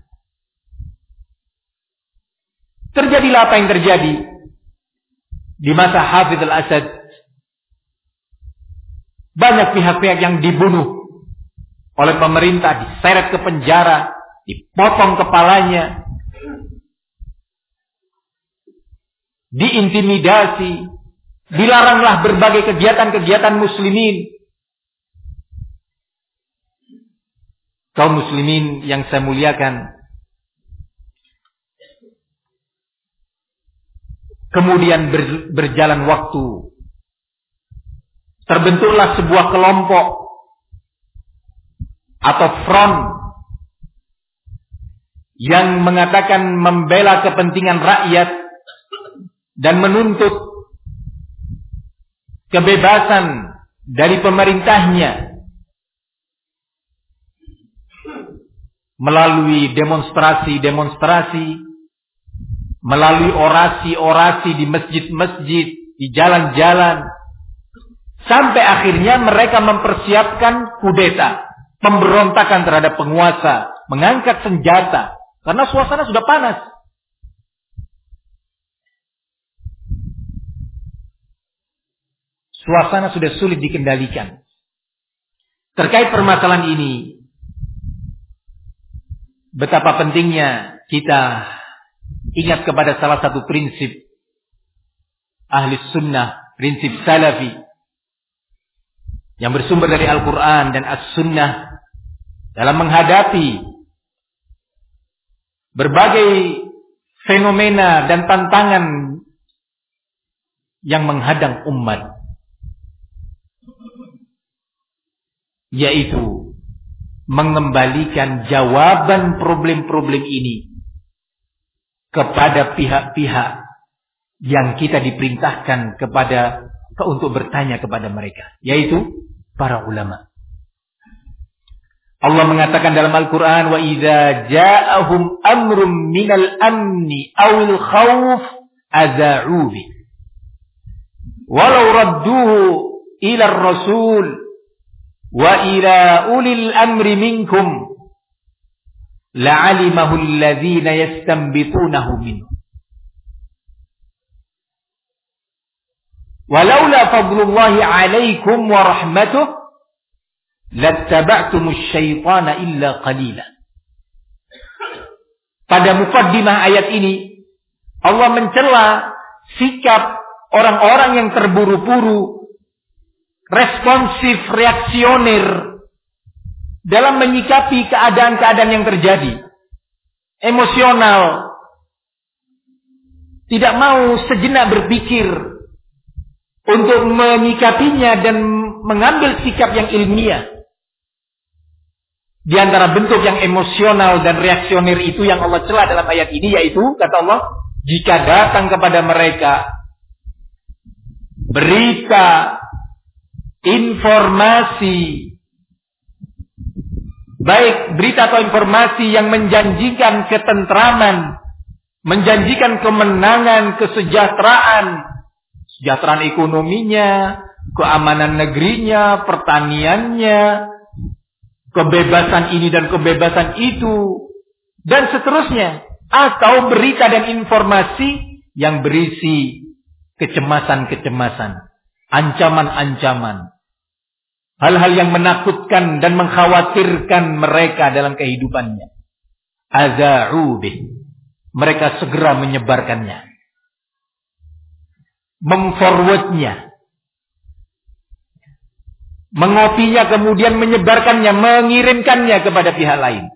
Terjadilah apa yang terjadi di masa Hafidh al-Asad. Banyak pihak-pihak yang dibunuh oleh pemerintah, diseret ke penjara, dipotong kepalanya, diintimidasi, dilaranglah berbagai kegiatan-kegiatan muslimin. Kaum muslimin yang saya muliakan, Kemudian ber, berjalan waktu. Terbentuklah sebuah kelompok atau front yang mengatakan membela kepentingan rakyat dan menuntut kebebasan dari pemerintahnya melalui demonstrasi-demonstrasi melalui orasi-orasi di masjid-masjid, di jalan-jalan, sampai akhirnya mereka mempersiapkan kudeta, pemberontakan terhadap penguasa, mengangkat senjata, karena suasana sudah panas. Suasana sudah sulit dikendalikan. Terkait permasalahan ini, betapa pentingnya kita ingat kepada salah satu prinsip ahli sunnah, prinsip salafi yang bersumber dari Al-Quran dan As-Sunnah dalam menghadapi berbagai fenomena dan tantangan yang menghadang umat yaitu mengembalikan jawaban problem-problem ini kepada pihak-pihak yang kita diperintahkan kepada untuk bertanya kepada mereka, yaitu para ulama. Allah mengatakan dalam Al-Quran, wa idza ja'ahum amrum min al-amni awil khawf aza'u Walau radduhu ila rasul wa ila ulil amri minkum. La'alimahu alladhina yastanbitunahu minhu. Walaula fadlullahi 'alaikum wa rahmatuh lattaba'tumus syaitana illa pada mukaddimah ayat ini Allah mencela sikap orang-orang yang terburu-buru responsif, reaksioner dalam menyikapi keadaan-keadaan yang terjadi. Emosional. Tidak mau sejenak berpikir untuk menyikapinya dan mengambil sikap yang ilmiah. Di antara bentuk yang emosional dan reaksioner itu yang Allah celah dalam ayat ini yaitu kata Allah, jika datang kepada mereka berita, informasi Baik berita atau informasi yang menjanjikan ketentraman, menjanjikan kemenangan, kesejahteraan, kesejahteraan ekonominya, keamanan negerinya, pertaniannya, kebebasan ini dan kebebasan itu, dan seterusnya. Atau berita dan informasi yang berisi kecemasan-kecemasan, ancaman-ancaman, hal-hal yang menakutkan dan mengkhawatirkan mereka dalam kehidupannya. Aza'u Mereka segera menyebarkannya. Memforwardnya. Mengopinya kemudian menyebarkannya, mengirimkannya kepada pihak lain.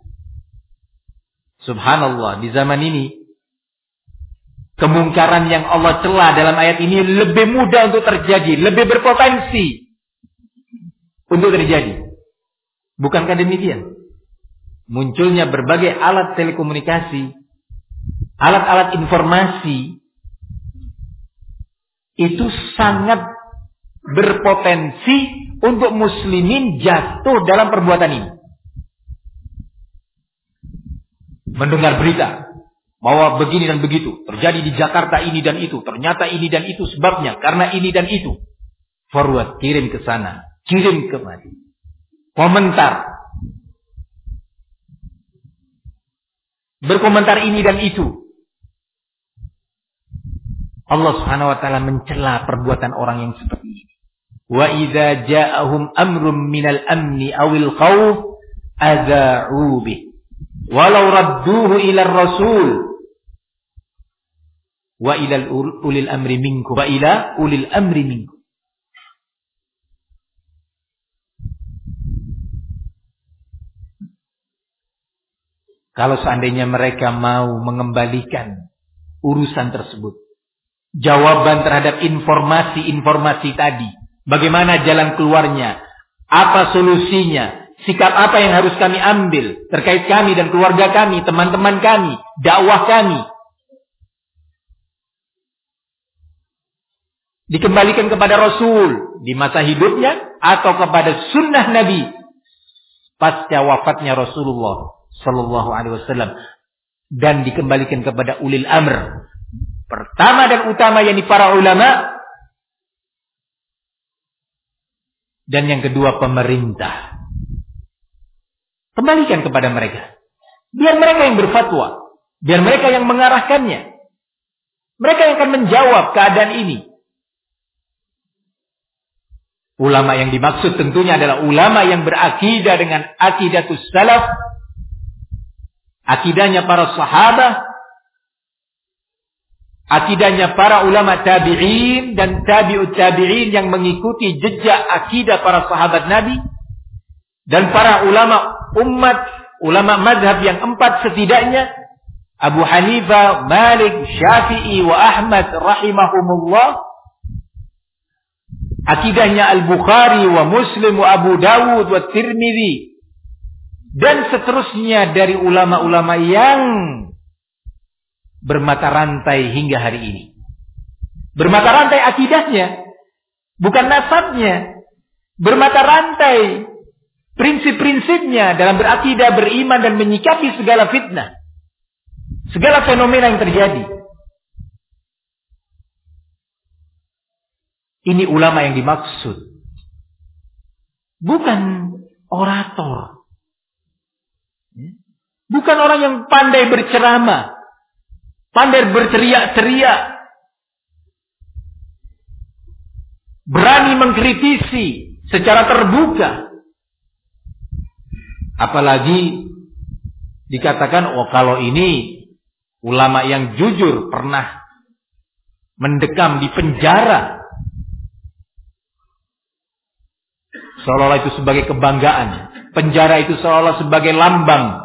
Subhanallah, di zaman ini kemungkaran yang Allah celah dalam ayat ini lebih mudah untuk terjadi, lebih berpotensi untuk terjadi. Bukankah demikian? Munculnya berbagai alat telekomunikasi, alat-alat informasi, itu sangat berpotensi untuk muslimin jatuh dalam perbuatan ini. Mendengar berita bahwa begini dan begitu, terjadi di Jakarta ini dan itu, ternyata ini dan itu sebabnya, karena ini dan itu. Forward, kirim ke sana kirim kemari. Komentar. Berkomentar ini dan itu. Allah Subhanahu wa taala mencela perbuatan orang yang seperti ini. Wa idza ja'ahum amrun minal amni awil khawf adza'u bih. Walau radduhu ila rasul wa ila ulil amri minkum wa ila ulil amri minkum. Kalau seandainya mereka mau mengembalikan urusan tersebut. Jawaban terhadap informasi-informasi tadi. Bagaimana jalan keluarnya. Apa solusinya. Sikap apa yang harus kami ambil. Terkait kami dan keluarga kami. Teman-teman kami. Dakwah kami. Dikembalikan kepada Rasul. Di masa hidupnya. Atau kepada sunnah Nabi. Pasca wafatnya Rasulullah Sallallahu Alaihi Wasallam dan dikembalikan kepada ulil amr. Pertama dan utama yakni para ulama dan yang kedua pemerintah. Kembalikan kepada mereka. Biar mereka yang berfatwa, biar mereka yang mengarahkannya. Mereka yang akan menjawab keadaan ini. Ulama yang dimaksud tentunya adalah ulama yang berakidah dengan akidatus salaf akidahnya para sahabat, akidahnya para ulama tabi'in dan tabi'ut tabi'in yang mengikuti jejak akidah para sahabat Nabi. Dan para ulama umat, ulama madhab yang empat setidaknya. Abu Hanifah, Malik, Syafi'i wa Ahmad rahimahumullah. Akidahnya Al-Bukhari wa Muslim wa Abu Dawud wa Tirmidzi dan seterusnya dari ulama-ulama yang bermata rantai hingga hari ini. Bermata rantai akidahnya, bukan nasabnya. Bermata rantai prinsip-prinsipnya dalam berakidah, beriman dan menyikapi segala fitnah. Segala fenomena yang terjadi. Ini ulama yang dimaksud. Bukan orator. Bukan orang yang pandai berceramah. Pandai berteriak-teriak. Berani mengkritisi secara terbuka. Apalagi dikatakan, oh kalau ini ulama yang jujur pernah mendekam di penjara. Seolah-olah itu sebagai kebanggaan. Penjara itu seolah sebagai lambang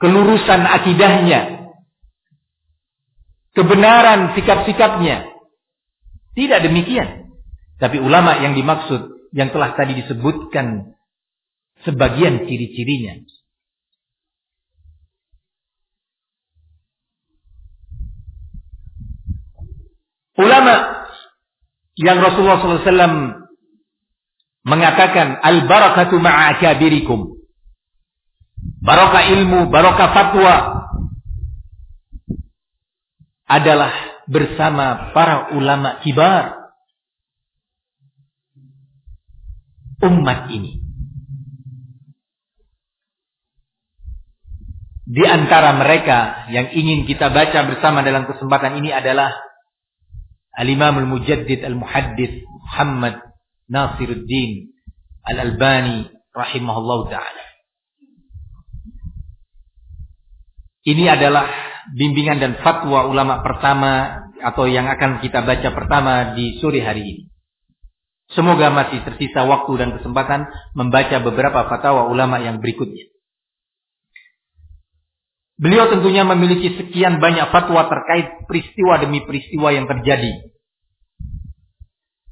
kelurusan akidahnya, kebenaran sikap-sikapnya. Tidak demikian. Tapi ulama yang dimaksud yang telah tadi disebutkan sebagian ciri-cirinya. Ulama yang Rasulullah SAW mengatakan al-barakatu ma'a akabirikum. Barokah ilmu, barokah fatwa adalah bersama para ulama kibar umat ini. Di antara mereka yang ingin kita baca bersama dalam kesempatan ini adalah Al-Imam Al-Mujaddid Al-Muhaddith Muhammad Nasiruddin Al-Albani rahimahullah taala. Ini adalah bimbingan dan fatwa ulama pertama atau yang akan kita baca pertama di sore hari ini. Semoga masih tersisa waktu dan kesempatan membaca beberapa fatwa ulama yang berikutnya. Beliau tentunya memiliki sekian banyak fatwa terkait peristiwa demi peristiwa yang terjadi.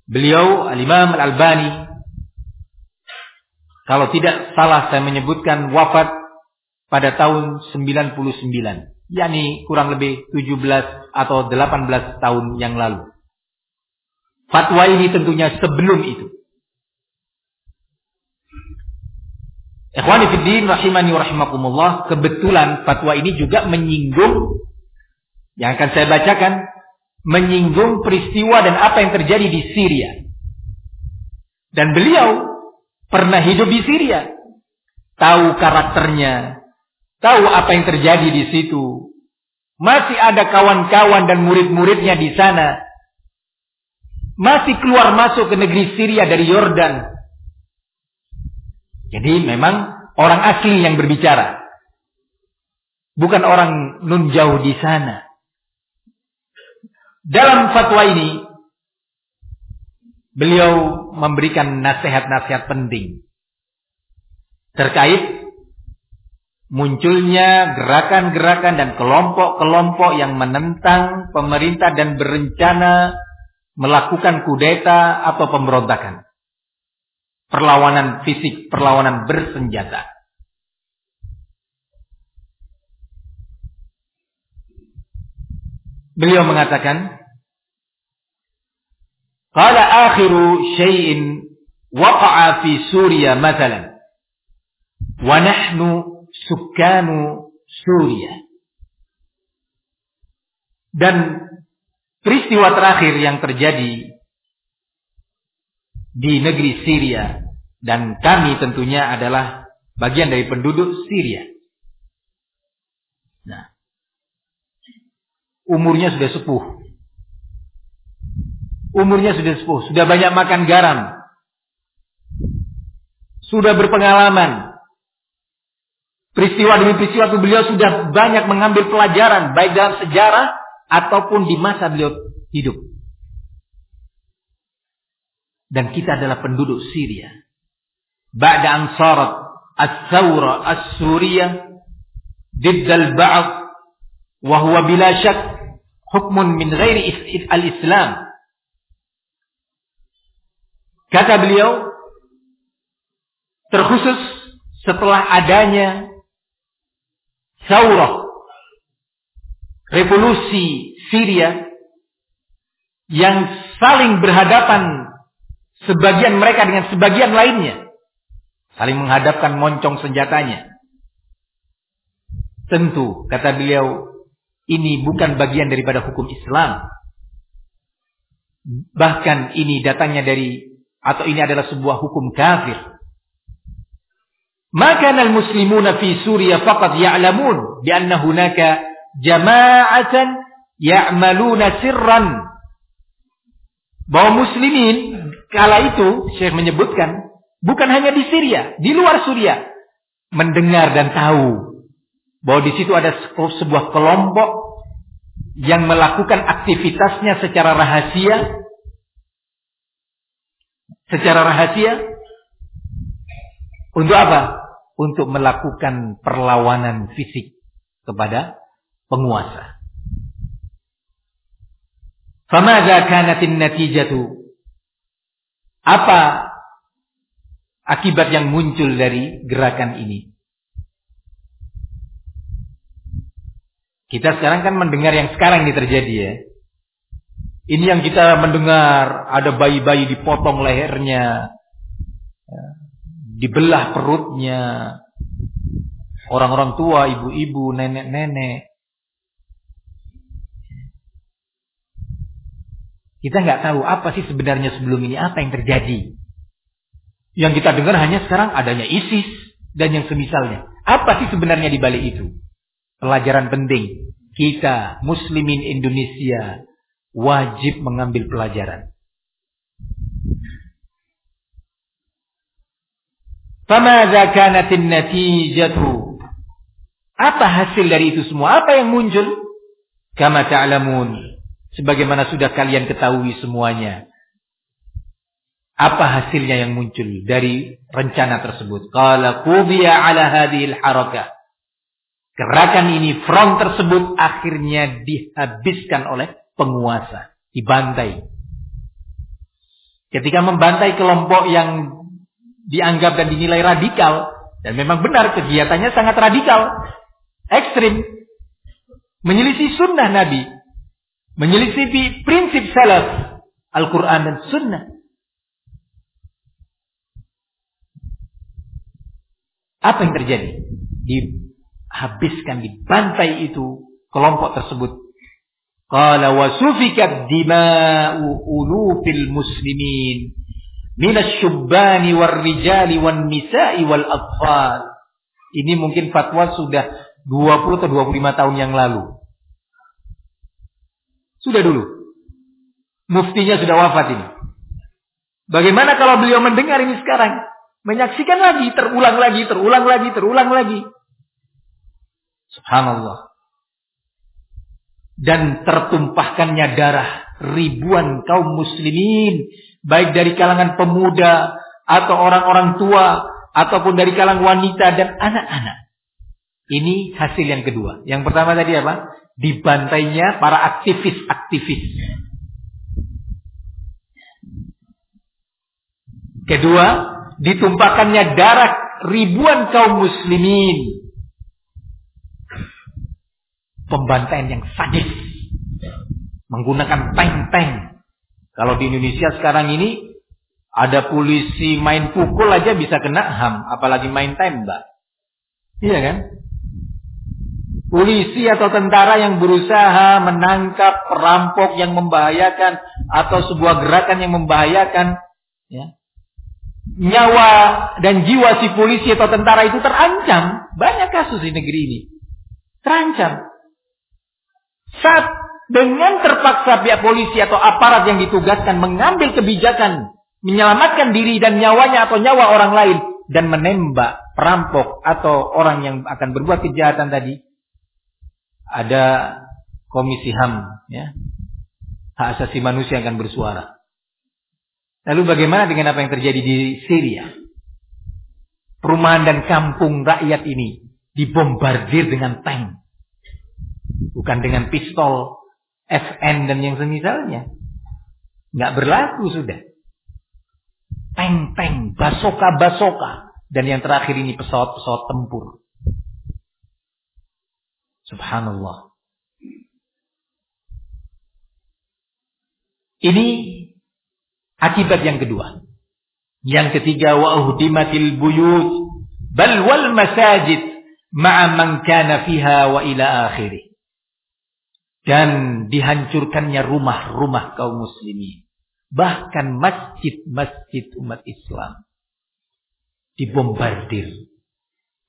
Beliau Al-Imam Al-Albani kalau tidak salah saya menyebutkan wafat pada tahun 99. yakni kurang lebih 17 atau 18 tahun yang lalu. Fatwa ini tentunya sebelum itu. Ikhwani fiddin rahimani wa rahimakumullah, kebetulan fatwa ini juga menyinggung yang akan saya bacakan menyinggung peristiwa dan apa yang terjadi di Syria. Dan beliau pernah hidup di Syria. Tahu karakternya. Tahu apa yang terjadi di situ. Masih ada kawan-kawan dan murid-muridnya di sana. Masih keluar masuk ke negeri Syria dari Yordan. Jadi memang orang asli yang berbicara. Bukan orang nun jauh di sana. Dalam fatwa ini beliau memberikan nasihat-nasihat penting terkait munculnya gerakan-gerakan dan kelompok-kelompok yang menentang pemerintah dan berencana melakukan kudeta atau pemberontakan. Perlawanan fisik, perlawanan bersenjata. Beliau mengatakan, "Qala akhiru syai'in waqa'a fi Suriya mathalan wa nahnu Sukanu Suria. Dan peristiwa terakhir yang terjadi di negeri Syria dan kami tentunya adalah bagian dari penduduk Syria. Nah, umurnya sudah sepuh. Umurnya sudah sepuh, sudah banyak makan garam. Sudah berpengalaman. Peristiwa demi peristiwa itu beliau sudah banyak mengambil pelajaran baik dalam sejarah ataupun di masa beliau hidup. Dan kita adalah penduduk Syria. Ba'da ansarat as-sawra as-suriyah ضد البعض وهو بلا شك حكم من غير الإسلام Kata beliau, terkhusus setelah adanya saurah, revolusi Syria yang saling berhadapan sebagian mereka dengan sebagian lainnya. Saling menghadapkan moncong senjatanya. Tentu, kata beliau, ini bukan bagian daripada hukum Islam. Bahkan ini datangnya dari atau ini adalah sebuah hukum kafir. Maka al-muslimuna fi Suriah faqat ya'lamun bi anna hunaka jama'atan ya'maluna sirran. Bahwa muslimin kala itu Syekh menyebutkan bukan hanya di Syria, di luar Syria mendengar dan tahu bahwa di situ ada sebuah kelompok yang melakukan aktivitasnya secara rahasia secara rahasia untuk apa? Untuk melakukan perlawanan fisik kepada penguasa. Famadza kanatin natijatu? Apa akibat yang muncul dari gerakan ini? Kita sekarang kan mendengar yang sekarang ini terjadi ya. Ini yang kita mendengar, ada bayi-bayi dipotong lehernya, ya, dibelah perutnya, orang-orang tua, ibu-ibu, nenek-nenek. Kita nggak tahu apa sih sebenarnya sebelum ini, apa yang terjadi. Yang kita dengar hanya sekarang adanya ISIS dan yang semisalnya. Apa sih sebenarnya di balik itu? Pelajaran penting. Kita, muslimin Indonesia, wajib mengambil pelajaran. Famadza kanatin natijatu? Apa hasil dari itu semua? Apa yang muncul? Kama ta'lamun. Sebagaimana sudah kalian ketahui semuanya. Apa hasilnya yang muncul dari rencana tersebut? Qala qudiya ala hadhil harakah. Gerakan ini, front tersebut akhirnya dihabiskan oleh penguasa. Dibantai. Ketika membantai kelompok yang dianggap dan dinilai radikal. Dan memang benar kegiatannya sangat radikal. Ekstrim. Menyelisih sunnah Nabi. Menyelisih prinsip salaf. Al-Quran dan sunnah. Apa yang terjadi? Dihabiskan, dibantai itu kelompok tersebut. Qala wa sufikat dima'u ulufil muslimin minasyubbani warrijali wan nisa'i wal atfal. Ini mungkin fatwa sudah 20 atau 25 tahun yang lalu. Sudah dulu. Muftinya sudah wafat ini. Bagaimana kalau beliau mendengar ini sekarang? Menyaksikan lagi, terulang lagi, terulang lagi, terulang lagi. Subhanallah. Dan tertumpahkannya darah ribuan kaum muslimin. Baik dari kalangan pemuda atau orang-orang tua. Ataupun dari kalangan wanita dan anak-anak. Ini hasil yang kedua. Yang pertama tadi apa? Dibantainya para aktivis-aktivis. Kedua, ditumpahkannya darah ribuan kaum muslimin. Pembantaian yang sadis. Menggunakan tank-tank. Kalau di Indonesia sekarang ini ada polisi main pukul aja bisa kena HAM, apalagi main tembak. Iya kan? Polisi atau tentara yang berusaha menangkap perampok yang membahayakan atau sebuah gerakan yang membahayakan, ya, nyawa dan jiwa si polisi atau tentara itu terancam. Banyak kasus di negeri ini. Terancam. Saat dengan terpaksa pihak polisi atau aparat yang ditugaskan mengambil kebijakan menyelamatkan diri dan nyawanya atau nyawa orang lain dan menembak perampok atau orang yang akan berbuat kejahatan tadi ada komisi HAM ya hak asasi manusia akan bersuara Lalu bagaimana dengan apa yang terjadi di Syria? Perumahan dan kampung rakyat ini dibombardir dengan tank. Bukan dengan pistol FN dan yang semisalnya. Nggak berlaku sudah. Tank-tank, basoka-basoka. Dan yang terakhir ini pesawat-pesawat tempur. Subhanallah. Ini Akibat yang kedua. Yang ketiga wa uhdimatil buyut bal wal masajid ma'a man kana fiha wa ila akhirih. Dan dihancurkannya rumah-rumah kaum muslimin. Bahkan masjid-masjid umat Islam. Dibombardir.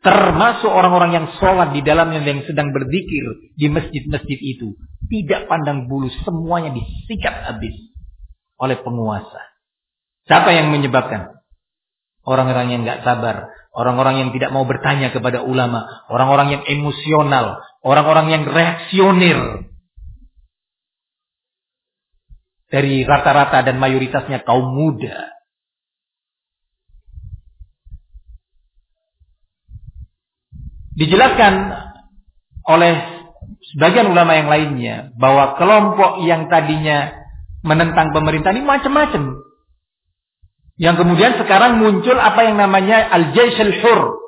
Termasuk orang-orang yang sholat di dalamnya yang sedang berzikir di masjid-masjid itu. Tidak pandang bulu, semuanya disikat habis oleh penguasa. Siapa yang menyebabkan? Orang-orang yang nggak sabar, orang-orang yang tidak mau bertanya kepada ulama, orang-orang yang emosional, orang-orang yang reaksioner. Dari rata-rata dan mayoritasnya kaum muda. Dijelaskan oleh sebagian ulama yang lainnya bahwa kelompok yang tadinya menentang pemerintah ini macam-macam. Yang kemudian sekarang muncul apa yang namanya al-jaish al-hur.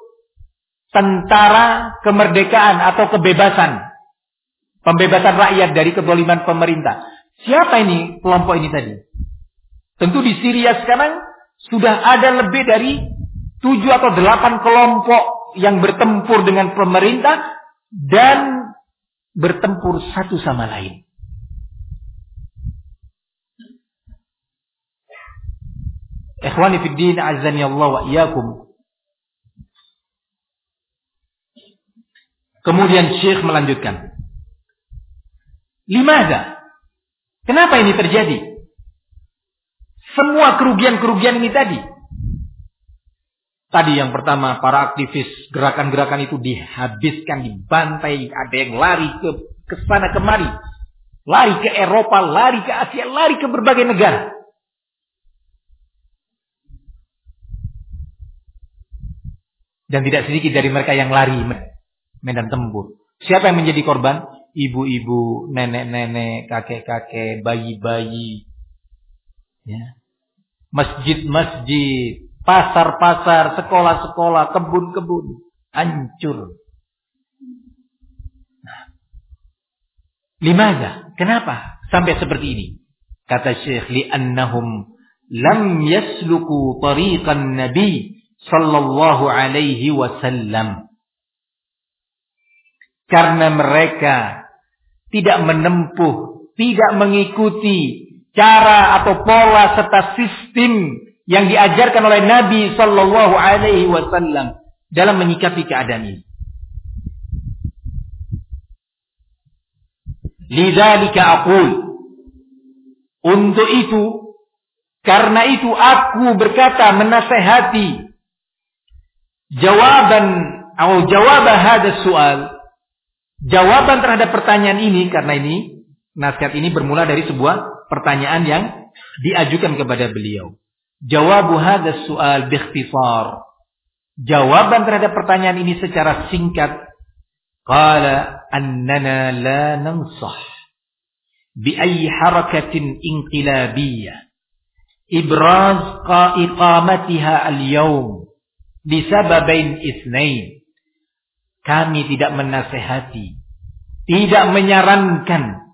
Tentara kemerdekaan atau kebebasan. Pembebasan rakyat dari kedoliman pemerintah. Siapa ini kelompok ini tadi? Tentu di Syria sekarang sudah ada lebih dari tujuh atau delapan kelompok yang bertempur dengan pemerintah dan bertempur satu sama lain. Ikhwani fi din azani Allah wa iyyakum. Kemudian Syekh melanjutkan. Limada? Kenapa ini terjadi? Semua kerugian-kerugian ini tadi. Tadi yang pertama para aktivis gerakan-gerakan itu dihabiskan, dibantai, ada yang lari ke ke sana kemari, lari ke Eropa, lari ke Asia, lari ke berbagai negara. Dan tidak sedikit dari mereka yang lari medan tempur. Siapa yang menjadi korban? Ibu-ibu, nenek-nenek, kakek-kakek, bayi-bayi. Ya. Masjid-masjid, pasar-pasar, sekolah-sekolah, kebun-kebun hancur. Nah. Kenapa sampai seperti ini? Kata Syekh li'annahum lam yasluku tariqan nabi sallallahu alaihi wasallam. Karena mereka tidak menempuh, tidak mengikuti cara atau pola serta sistem yang diajarkan oleh Nabi Shallallahu Alaihi Wasallam dalam menyikapi keadaan ini. Lidzalika aqul untuk itu karena itu aku berkata menasehati jawaban atau jawab hadis soal jawaban terhadap pertanyaan ini karena ini nasihat ini bermula dari sebuah pertanyaan yang diajukan kepada beliau. Jawabu hadha su'al biikhtisar. Jawaban terhadap pertanyaan ini secara singkat. Qala annana la nansah. Bi ayyi harakatin inqilabiyah. Ibraz iqamatiha al-yawm. Disababain isnain. Kami tidak menasehati. Tidak menyarankan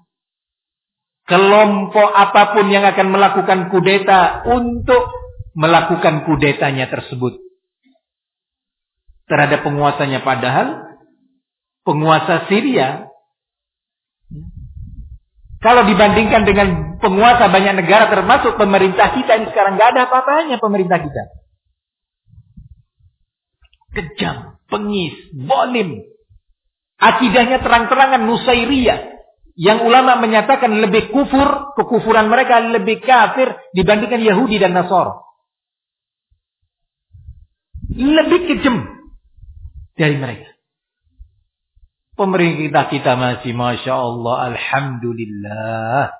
kelompok apa pun yang akan melakukan kudeta untuk melakukan kudetanya tersebut terhadap penguasanya padahal penguasa Syria kalau dibandingkan dengan penguasa banyak negara termasuk pemerintah kita ini sekarang nggak ada apa-apanya pemerintah kita kejam, pengis, bolim akidahnya terang-terangan Nusairiyah yang ulama menyatakan lebih kufur, kekufuran mereka lebih kafir dibandingkan Yahudi dan Nasor. Lebih kejam dari mereka. Pemerintah kita masih Masya Allah, Alhamdulillah.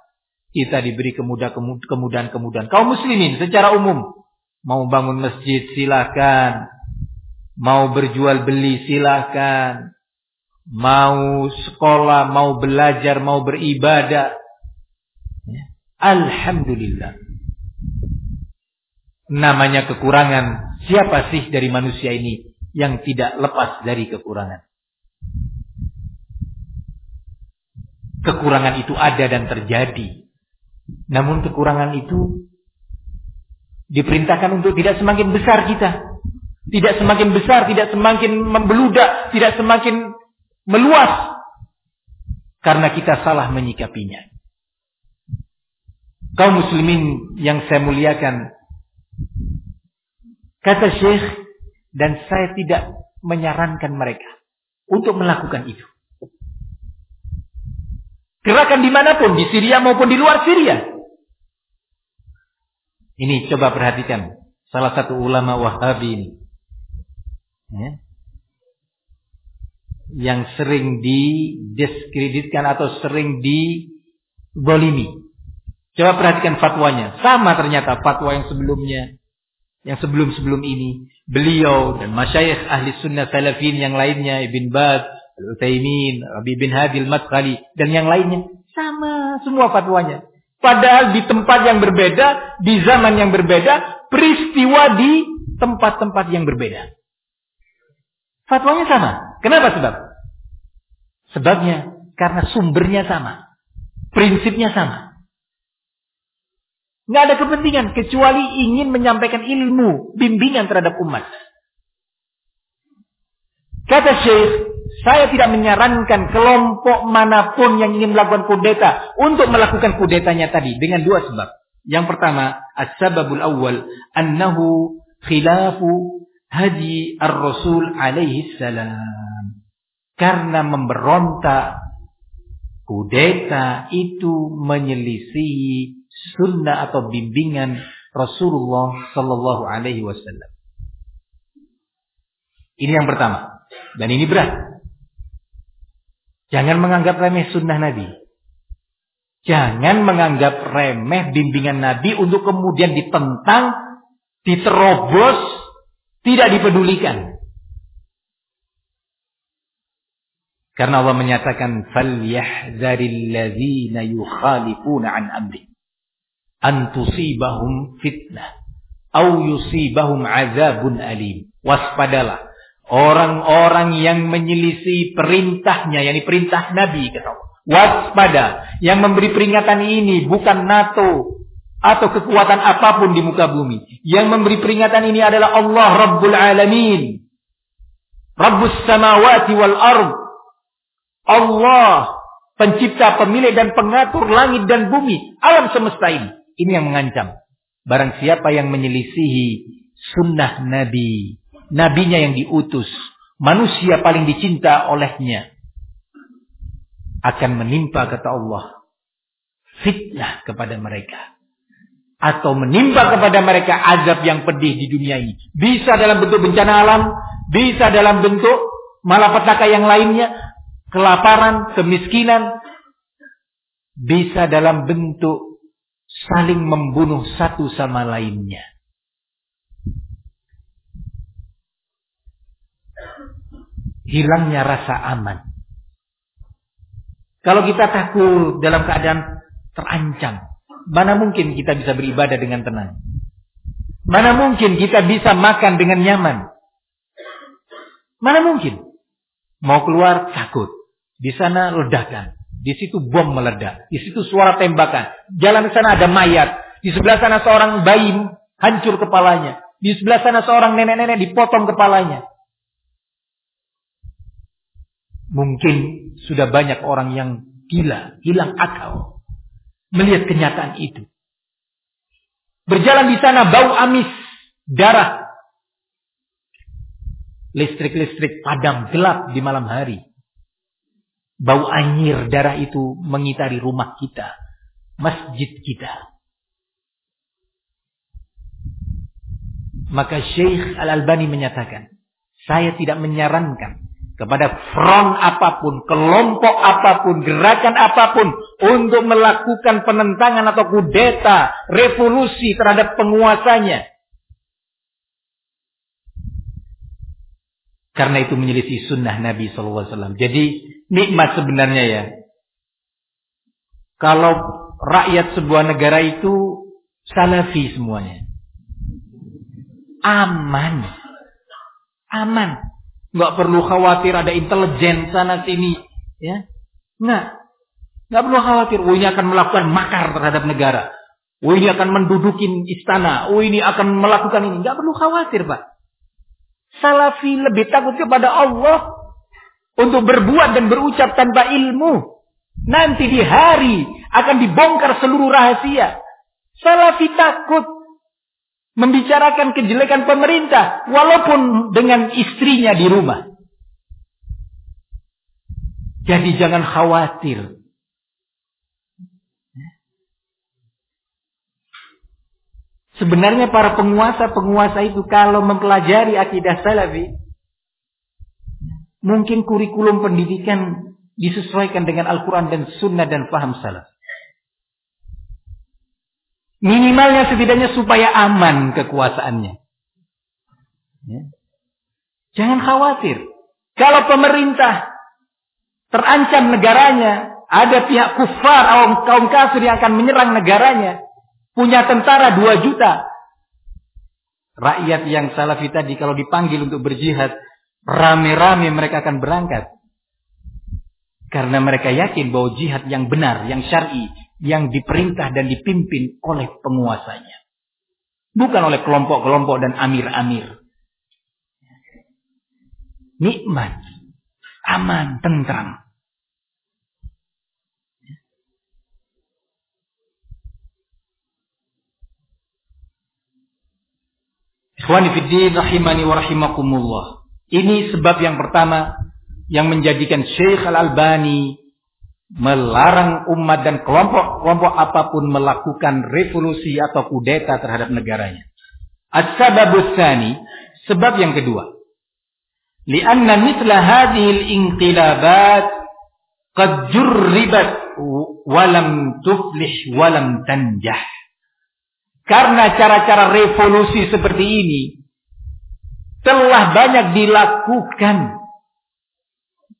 Kita diberi kemudahan-kemudahan-kemudahan. Kaum muslimin secara umum. Mau bangun masjid silahkan. Mau berjual beli silahkan mau sekolah, mau belajar, mau beribadah. Ya. Alhamdulillah. Namanya kekurangan. Siapa sih dari manusia ini yang tidak lepas dari kekurangan? Kekurangan itu ada dan terjadi. Namun kekurangan itu diperintahkan untuk tidak semakin besar kita. Tidak semakin besar, tidak semakin membeludak, tidak semakin meluas karena kita salah menyikapinya. Kaum muslimin yang saya muliakan, kata Syekh, dan saya tidak menyarankan mereka untuk melakukan itu. Gerakan di mana pun, di Syria maupun di luar Syria. Ini coba perhatikan. Salah satu ulama Wahabi ini. Ya yang sering didiskreditkan atau sering digolimi. Coba perhatikan fatwanya. Sama ternyata fatwa yang sebelumnya. Yang sebelum-sebelum ini. Beliau dan masyayikh ahli sunnah salafin yang lainnya. Ibn Baz, Al-Uthaymin, Rabi bin Hadil Madkhali. Dan yang lainnya. Sama semua fatwanya. Padahal di tempat yang berbeda. Di zaman yang berbeda. Peristiwa di tempat-tempat yang berbeda. Fatwanya sama. Kenapa sebab? Sebabnya karena sumbernya sama. Prinsipnya sama. Nggak ada kepentingan kecuali ingin menyampaikan ilmu, bimbingan terhadap umat. Kata Syekh, saya tidak menyarankan kelompok mana pun yang ingin melakukan kudeta untuk melakukan kudetanya tadi dengan dua sebab. Yang pertama, as-sababul awal annahu khilafu hadi ar-rasul alaihi salam. Karena memberontak kudeta itu menyelisihi sunnah atau bimbingan Rasulullah sallallahu alaihi wasallam. Ini yang pertama. Dan ini berat. Jangan menganggap remeh sunnah Nabi. Jangan menganggap remeh bimbingan Nabi untuk kemudian ditentang, diterobos, tidak dipedulikan. Karena Allah menyatakan falyahzaril ladzina yukhalifuna an amri an tusibahum fitnah au yusibahum azabun alim. Waspadalah Orang-orang yang menyelisih perintahnya, yakni perintah Nabi kata Allah. Waspada yang memberi peringatan ini bukan NATO atau kekuatan apa pun di muka bumi. Yang memberi peringatan ini adalah Allah Rabbul Alamin. Rabbus samawati wal ard. Allah pencipta, pemilik dan pengatur langit dan bumi, alam semesta ini. Ini yang mengancam. Barang siapa yang menyelisihi sunnah Nabi, nabinya yang diutus, manusia paling dicinta olehnya, akan menimpa kata Allah fitnah kepada mereka atau menimpa kepada mereka azab yang pedih di dunia ini. Bisa dalam bentuk bencana alam, bisa dalam bentuk malapetaka yang lainnya, kelaparan, kemiskinan, bisa dalam bentuk saling membunuh satu sama lainnya. hilangnya rasa aman. Kalau kita takut dalam keadaan terancam, mana mungkin kita bisa beribadah dengan tenang? Mana mungkin kita bisa makan dengan nyaman? Mana mungkin? Mau keluar takut. Di sana ledakan. Di situ bom meledak. Di situ suara tembakan. Jalan ke sana ada mayat. Di sebelah sana seorang bayi hancur kepalanya. Di sebelah sana seorang nenek-nenek dipotong kepalanya. Mungkin sudah banyak orang yang gila, hilang akal. Melihat kenyataan itu. Berjalan di sana bau amis, darah. Listrik-listrik padam gelap di malam hari. Bau anyir darah itu mengitari rumah kita. Masjid kita. Maka Syekh Al-Albani menyatakan. Saya tidak menyarankan kepada front apa pun, kelompok apa pun, gerakan apa pun untuk melakukan penentangan atau kudeta, revolusi terhadap penguasanya. Karena itu menyelisih sunnah Nabi SAW. Jadi nikmat sebenarnya ya. Kalau rakyat sebuah negara itu salafi semuanya. Aman. Aman. Nggak perlu khawatir ada intelijen sana sini. Ya. Nggak. Nggak perlu khawatir. Oh ini akan melakukan makar terhadap negara. Oh ini akan menduduki istana. Oh ini akan melakukan ini. Nggak perlu khawatir Pak. Salafi lebih takut kepada Allah. Untuk berbuat dan berucap tanpa ilmu. Nanti di hari akan dibongkar seluruh rahasia. Salafi takut membicarakan kejelekan pemerintah walaupun dengan istrinya di rumah. Jadi jangan khawatir. Sebenarnya para penguasa-penguasa itu kalau mempelajari akidah salafi, mungkin kurikulum pendidikan disesuaikan dengan Al-Quran dan Sunnah dan faham salaf. Minimalnya setidaknya supaya aman kekuasaannya. Ya. Jangan khawatir. Kalau pemerintah terancam negaranya, ada pihak kufar atau kaum kafir yang akan menyerang negaranya, punya tentara 2 juta. Rakyat yang salafi tadi kalau dipanggil untuk berjihad, rame-rame mereka akan berangkat. Karena mereka yakin bahwa jihad yang benar, yang syar'i, yang diperintah dan dipimpin oleh penguasanya. Bukan oleh kelompok-kelompok dan amir-amir. Nikmat, aman, tentram. Ikhwani fiddin. Ini sebab yang pertama yang menjadikan Syekh Al-Albani melarang umat dan kelompok-kelompok apa pun melakukan revolusi atau kudeta terhadap negaranya. As-sababus sebab yang kedua. Lianna mithla hadhihi al-inqilabat qad jurribat walam tuflih walam tanjah. Karena cara-cara revolusi seperti ini telah banyak dilakukan.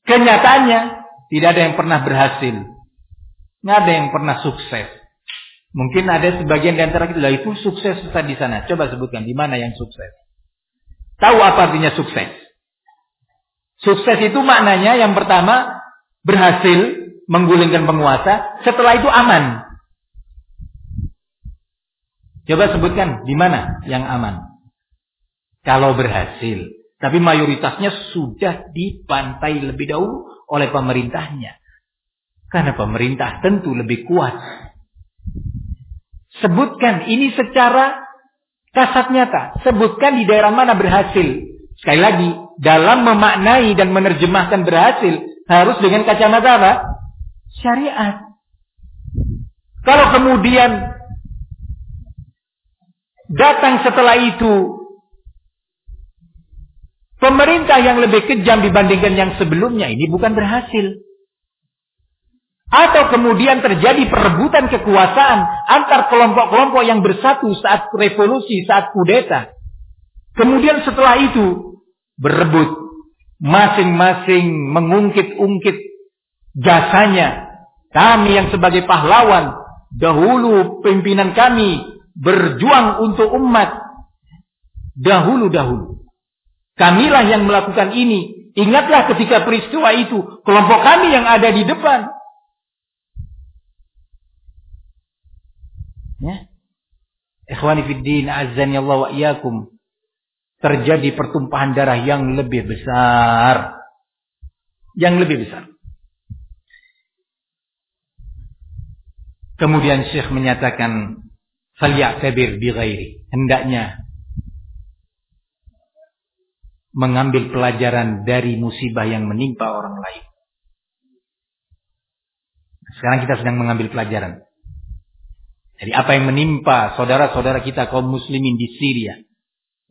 Kenyataannya tidak ada yang pernah berhasil. Tidak ada yang pernah sukses. Mungkin ada sebagian di antara kita, itu sukses Ustaz di sana. Coba sebutkan, di mana yang sukses? Tahu apa artinya sukses? Sukses itu maknanya yang pertama, berhasil menggulingkan penguasa, setelah itu aman. Coba sebutkan, di mana yang aman? Kalau berhasil. Tapi mayoritasnya sudah dipantai lebih dahulu oleh pemerintahnya. Karena pemerintah tentu lebih kuat. Sebutkan ini secara kasat nyata. Sebutkan di daerah mana berhasil. Sekali lagi, dalam memaknai dan menerjemahkan berhasil harus dengan kacamata apa? Syariat. Kalau kemudian datang setelah itu pemerintah yang lebih kejam dibandingkan yang sebelumnya, ini bukan berhasil. Atau kemudian terjadi perebutan kekuasaan antar kelompok-kelompok yang bersatu saat revolusi, saat kudeta. Kemudian setelah itu berebut masing-masing mengungkit-ungkit jasanya. Kami yang sebagai pahlawan dahulu pimpinan kami berjuang untuk umat dahulu-dahulu. Kamilah yang melakukan ini. Ingatlah ketika peristiwa itu kelompok kami yang ada di depan Ya. Ikhwani fiddin azzani Allah wa iyyakum. Terjadi pertumpahan darah yang lebih besar. Yang lebih besar. Kemudian Syekh menyatakan falyaktabir bi ghairi. Hendaknya mengambil pelajaran dari musibah yang menimpa orang lain. Sekarang kita sedang mengambil pelajaran. Jadi apa yang menimpa saudara-saudara kita kaum muslimin di Syria.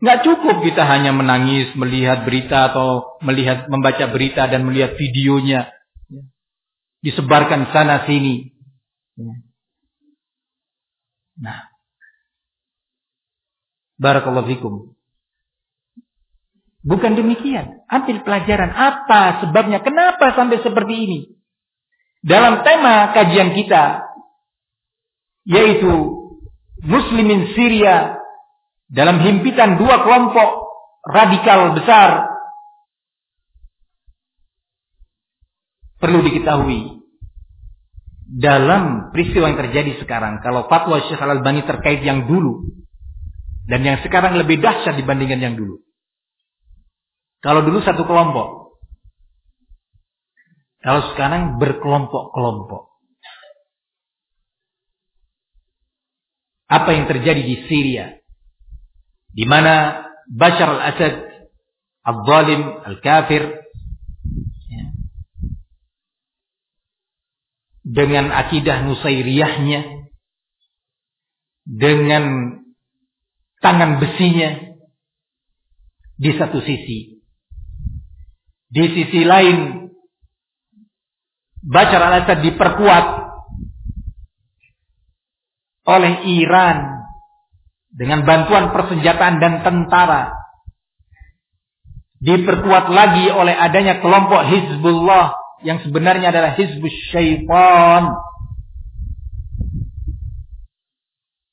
Nggak cukup kita hanya menangis, melihat berita atau melihat membaca berita dan melihat videonya. Disebarkan sana sini. Nah. Barakallahu fikum. Bukan demikian. Ambil pelajaran. Apa sebabnya? Kenapa sampai seperti ini? Dalam tema kajian kita yaitu muslimin Syria dalam himpitan dua kelompok radikal besar perlu diketahui dalam peristiwa yang terjadi sekarang kalau fatwa Syekh Al-Albani terkait yang dulu dan yang sekarang lebih dahsyat dibandingkan yang dulu kalau dulu satu kelompok kalau sekarang berkelompok-kelompok apa yang terjadi di Syria. Di mana Bashar al-Assad, al-zalim, al-kafir, ya, dengan akidah nusairiyahnya, dengan tangan besinya, di satu sisi. Di sisi lain, Bashar al-Assad diperkuat oleh Iran dengan bantuan persenjataan dan tentara. Diperkuat lagi oleh adanya kelompok Hizbullah yang sebenarnya adalah Hizbus Syaitan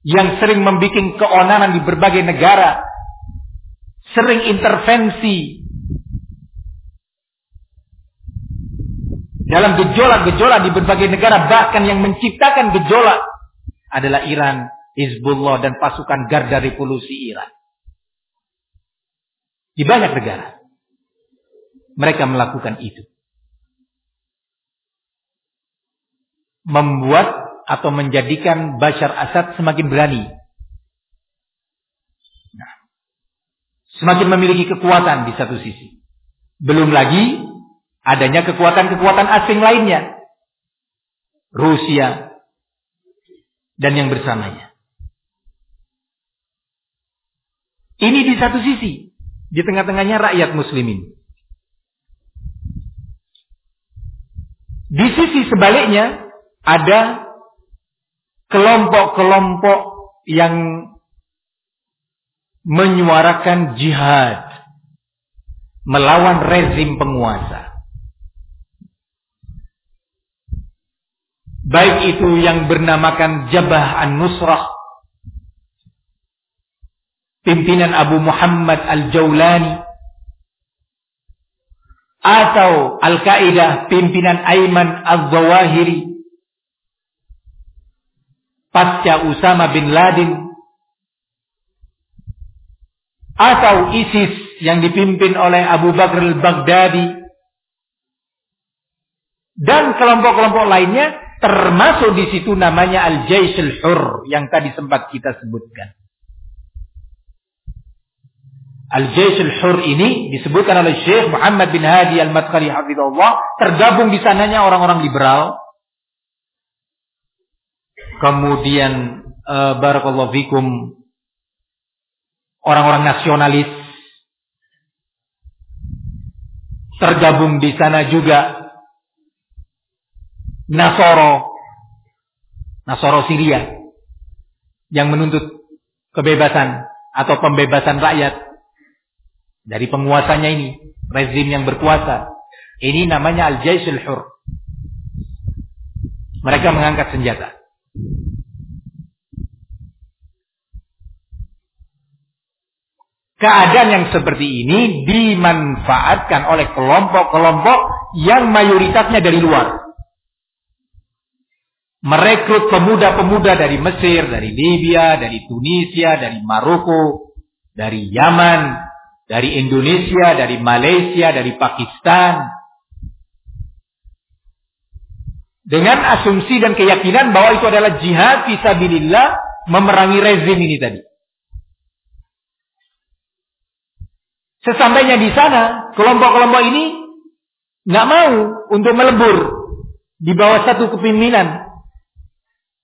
yang sering membuat keonaran di berbagai negara sering intervensi dalam gejolak-gejolak di berbagai negara bahkan yang menciptakan gejolak adalah Iran, Hizbullah dan pasukan garda revolusi Iran. Di banyak negara. Mereka melakukan itu. Membuat atau menjadikan Bashar Assad semakin berani. Nah, semakin memiliki kekuatan di satu sisi. Belum lagi adanya kekuatan-kekuatan asing lainnya. Rusia dan yang bersamanya. Ini di satu sisi, di tengah-tengahnya rakyat muslimin. Di sisi sebaliknya ada kelompok-kelompok yang menyuarakan jihad melawan rezim penguasa. Baik itu yang bernamakan Jabah An-Nusrah. Pimpinan Abu Muhammad Al-Jaulani atau Al-Qaeda pimpinan Aiman Al-Zawahiri pasca Usama bin Laden. Atau ISIS yang dipimpin oleh Abu Bakar al-Baghdadi. Dan kelompok-kelompok lainnya termasuk di situ namanya Al-Jaish al-Hur yang tadi sempat kita sebutkan. Al-Jaish al-Hur ini disebutkan oleh Syekh Muhammad bin Hadi al-Madkhali hafizahullah, tergabung di sananya orang-orang liberal. Kemudian uh, barakallahu fikum orang-orang nasionalis tergabung di sana juga Nasoro Nasoro Syria yang menuntut kebebasan atau pembebasan rakyat dari penguasanya ini, rezim yang berkuasa. Ini namanya Al-Jaisul Hur. Mereka mengangkat senjata. Keadaan yang seperti ini dimanfaatkan oleh kelompok-kelompok yang mayoritasnya dari luar. Merekrut pemuda-pemuda dari Mesir, dari Libya, dari Tunisia, dari Maroko, dari Yaman, dari Indonesia, dari Malaysia, dari Pakistan. Dengan asumsi dan keyakinan bahwa itu adalah jihad fisabilillah memerangi rezim ini tadi. Sesampainya di sana, kelompok-kelompok ini nggak mau untuk melebur di bawah satu kepemimpinan.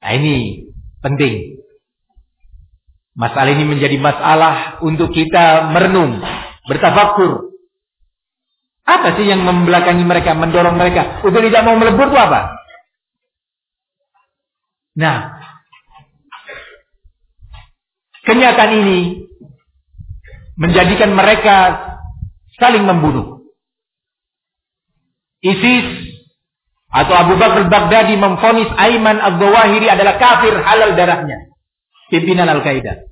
Nah ini penting. Masalah ini menjadi masalah untuk kita merenung, bertafakur. Apa sih yang membelakangi mereka, mendorong mereka untuk tidak mau melebur itu apa? Nah, kenyataan ini menjadikan mereka saling membunuh. ISIS atau Abu Bakar Baghdadi memfonis Aiman Al-Zawahiri adalah kafir halal darahnya pimpinan Al-Qaeda.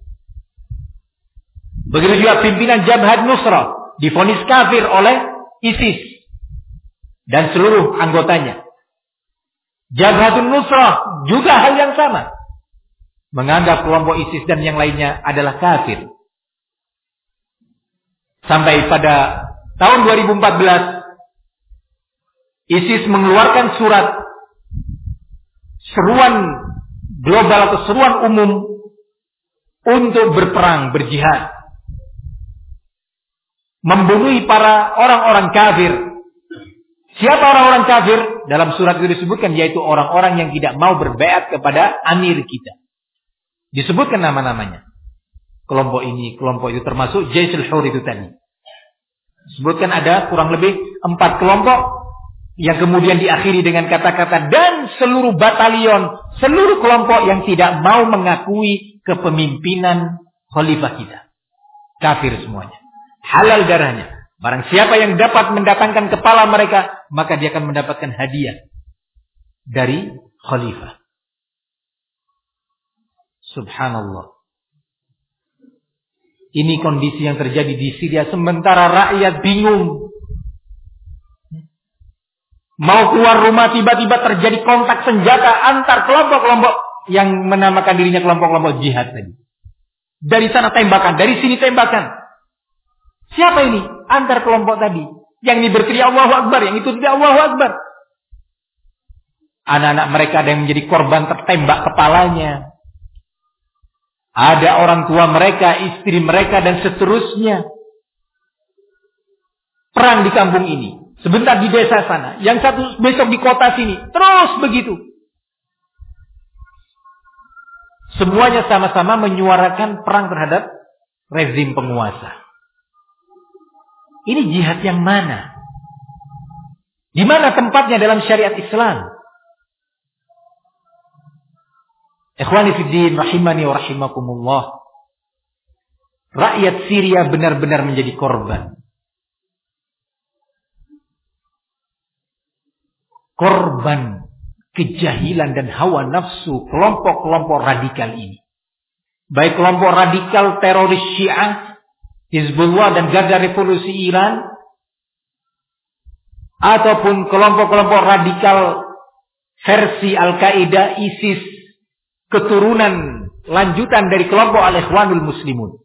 Begitu juga pimpinan Jabhat Nusra difonis kafir oleh ISIS dan seluruh anggotanya. Jabhatun Nusra juga hal yang sama. Menganggap kelompok ISIS dan yang lainnya adalah kafir. Sampai pada tahun 2014 ISIS mengeluarkan surat seruan global atau seruan umum untuk berperang, berjihad. Membunuhi para orang-orang kafir. Siapa orang-orang kafir? Dalam surat itu disebutkan yaitu orang-orang yang tidak mau berbeat kepada amir kita. Disebutkan nama-namanya. Kelompok ini, kelompok itu termasuk Jaisul Hur itu tadi. Disebutkan ada kurang lebih empat kelompok yang kemudian diakhiri dengan kata-kata dan seluruh batalion, seluruh kelompok yang tidak mau mengakui kepemimpinan khalifah kita. Kafir semuanya. Halal darahnya. Barang siapa yang dapat mendatangkan kepala mereka, maka dia akan mendapatkan hadiah dari khalifah. Subhanallah. Ini kondisi yang terjadi di Syria sementara rakyat bingung Mau keluar rumah tiba-tiba terjadi kontak senjata antar kelompok-kelompok yang menamakan dirinya kelompok-kelompok jihad tadi. Dari sana tembakan, dari sini tembakan. Siapa ini? Antar kelompok tadi. Yang ini berteriak Allahu Akbar, yang itu tidak Allahu Akbar. Anak-anak mereka ada yang menjadi korban tertembak kepalanya. Ada orang tua mereka, istri mereka, dan seterusnya. Perang di kampung ini. Sebentar di desa sana. Yang satu besok di kota sini. Terus begitu. Semuanya sama-sama menyuarakan perang terhadap rezim penguasa. Ini jihad yang mana? Di mana tempatnya dalam syariat Islam? Ikhwani fiddin rahimani wa rahimakumullah. Rakyat Syria benar-benar menjadi korban. Korban kejahilan dan hawa nafsu kelompok-kelompok radikal ini. Baik kelompok radikal teroris Syiah, Hizbullah dan Garda Revolusi Iran, ataupun kelompok-kelompok radikal versi Al-Qaeda, ISIS, keturunan lanjutan dari kelompok Al-Ikhwanul Muslimun.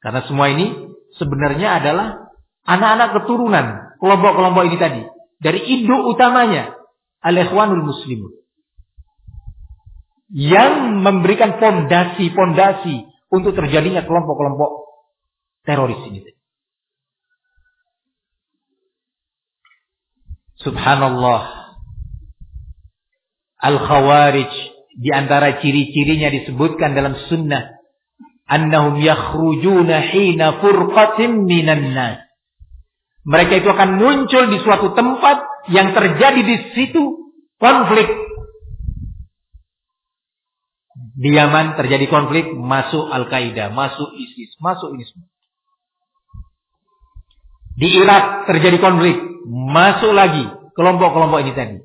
Karena semua ini sebenarnya adalah anak-anak keturunan kelompok-kelompok ini tadi. Dari induk utamanya Al-Ikhwanul Muslimun. Yang memberikan fondasi-fondasi untuk terjadinya kelompok-kelompok teroris ini. Subhanallah. Al-Khawarij di antara ciri-cirinya disebutkan dalam sunnah annahum yakhrujuna hina furqatin minan nas. Mereka itu akan muncul di suatu tempat yang terjadi di situ konflik. Di Yaman terjadi konflik, masuk Al-Qaeda, masuk ISIS, masuk ini semua. Di Irak terjadi konflik, masuk lagi kelompok-kelompok ini tadi.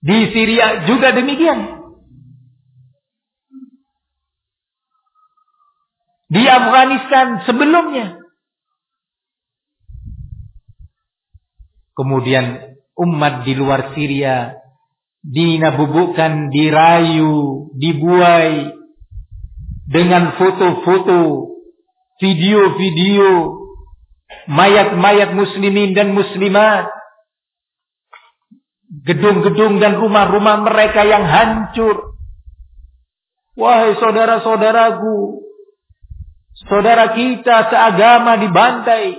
Di Syria juga demikian. Di Afghanistan sebelumnya. Kemudian umat di luar Syria dinabubukkan, dirayu, dibuai dengan foto-foto, video-video mayat-mayat muslimin dan muslimat. Gedung-gedung dan rumah-rumah mereka yang hancur. Wahai saudara-saudaraku, Saudara kita seagama dibantai.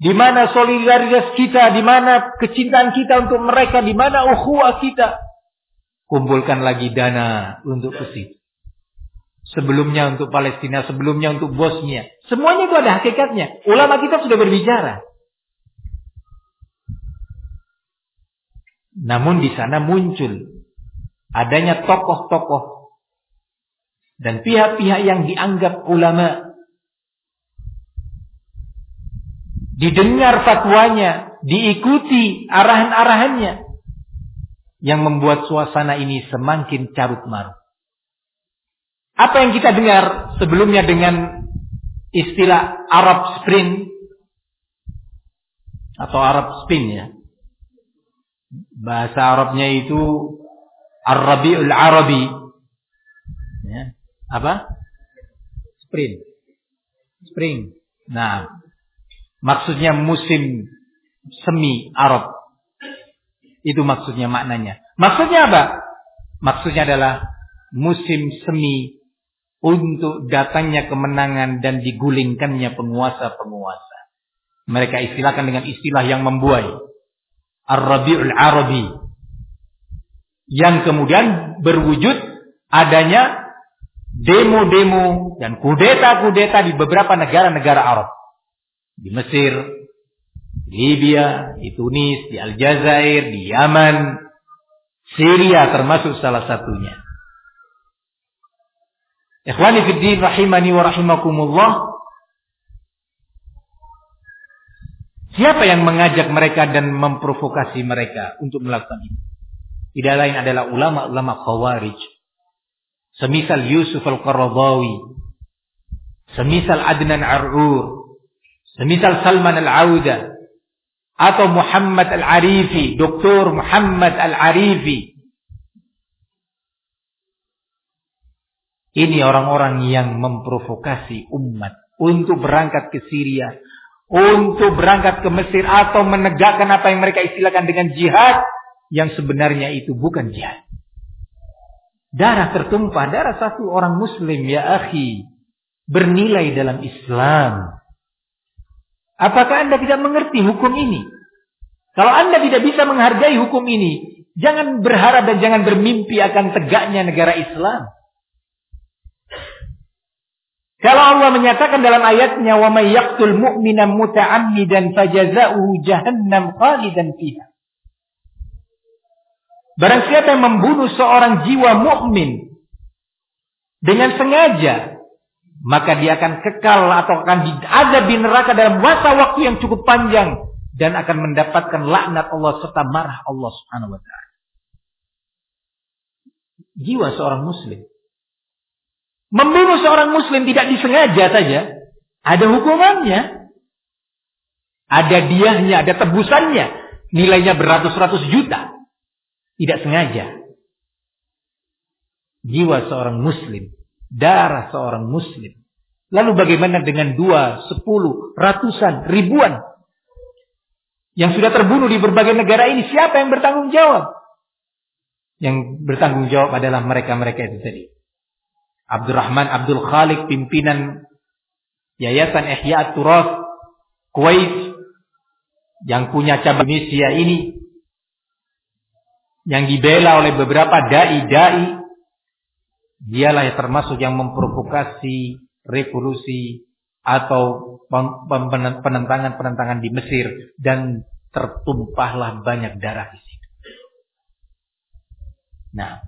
Di mana solidaritas kita, di mana kecintaan kita untuk mereka, di mana ukhuwah kita. Kumpulkan lagi dana untuk ke Sebelumnya untuk Palestina, sebelumnya untuk Bosnia. Semuanya itu ada hakikatnya. Ulama kita sudah berbicara. Namun di sana muncul adanya tokoh-tokoh dan pihak-pihak yang dianggap ulama didengar fatwanya, diikuti arahan-arahannya yang membuat suasana ini semakin carut marut. Apa yang kita dengar sebelumnya dengan istilah Arab Spring atau Arab Spin ya. Bahasa Arabnya itu Arabiul Arabi. Ya. Apa? Spring. Spring. Nah, Maksudnya musim semi Arab. Itu maksudnya maknanya. Maksudnya apa? Maksudnya adalah musim semi untuk datangnya kemenangan dan digulingkannya penguasa-penguasa. Mereka istilahkan dengan istilah yang membuai. Ar-Rabi'ul Arabi. Yang kemudian berwujud adanya demo-demo dan kudeta-kudeta di beberapa negara-negara Arab di Mesir, di Libya, di Tunis, di Aljazair, di Yaman, Syria termasuk salah satunya. Ikhwani fiddin rahimani wa rahimakumullah. Siapa yang mengajak mereka dan memprovokasi mereka untuk melakukan ini? Tidak lain adalah ulama-ulama khawarij. Semisal Yusuf al-Qaradawi. Semisal Adnan Ar'ur. Semisal Salman Al-Auda atau Muhammad Al-Arifi, Dr. Muhammad Al-Arifi. Ini orang-orang yang memprovokasi umat untuk berangkat ke Syria, untuk berangkat ke Mesir atau menegakkan apa yang mereka istilahkan dengan jihad yang sebenarnya itu bukan jihad. Darah tertumpah, darah satu orang muslim ya akhi bernilai dalam Islam. Apakah Anda tidak mengerti hukum ini? Kalau Anda tidak bisa menghargai hukum ini, jangan berharap dan jangan bermimpi akan tegaknya negara Islam. Kalau Allah menyatakan dalam ayatnya wa may yaqtul mu'mina muta'ammidan fajaza'uhu jahannam khalidan fiha. Barang siapa yang membunuh seorang jiwa mukmin dengan sengaja, maka dia akan kekal atau akan diadab di neraka dalam masa waktu yang cukup panjang dan akan mendapatkan laknat Allah serta marah Allah Subhanahu wa taala. Jiwa seorang muslim Membunuh seorang muslim tidak disengaja saja, ada hukumannya. Ada diahnya, ada tebusannya. Nilainya beratus-ratus juta. Tidak sengaja. Jiwa seorang muslim. Darah seorang muslim. Lalu bagaimana dengan dua, sepuluh, ratusan, ribuan. Yang sudah terbunuh di berbagai negara ini. Siapa yang bertanggung jawab? Yang bertanggung jawab adalah mereka-mereka itu tadi. Abdurrahman Abdul Khalik pimpinan Yayasan Ihya Turas Kuwait yang punya cabang Indonesia ini yang dibela oleh beberapa dai-dai dialah yang termasuk yang memprovokasi revolusi atau penentangan-penentangan di Mesir dan tertumpahlah banyak darah di situ. Nah,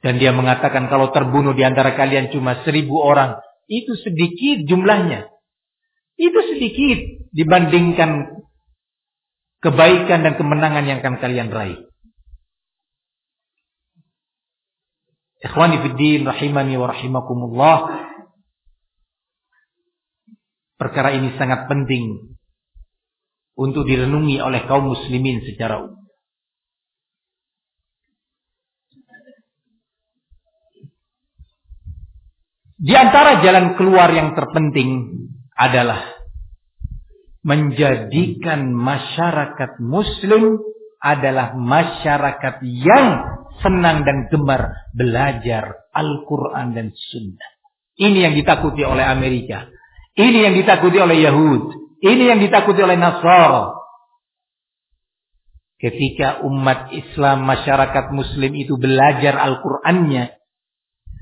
dan dia mengatakan kalau terbunuh di antara kalian cuma seribu orang. Itu sedikit jumlahnya. Itu sedikit dibandingkan kebaikan dan kemenangan yang akan kalian raih. Ikhwani fiddin rahimani wa rahimakumullah. Perkara ini sangat penting untuk direnungi oleh kaum muslimin secara umum. Di antara jalan keluar yang terpenting adalah menjadikan masyarakat muslim adalah masyarakat yang senang dan gemar belajar Al-Quran dan Sunnah. Ini yang ditakuti oleh Amerika. Ini yang ditakuti oleh Yahud. Ini yang ditakuti oleh Nasara. Ketika umat Islam, masyarakat muslim itu belajar Al-Qurannya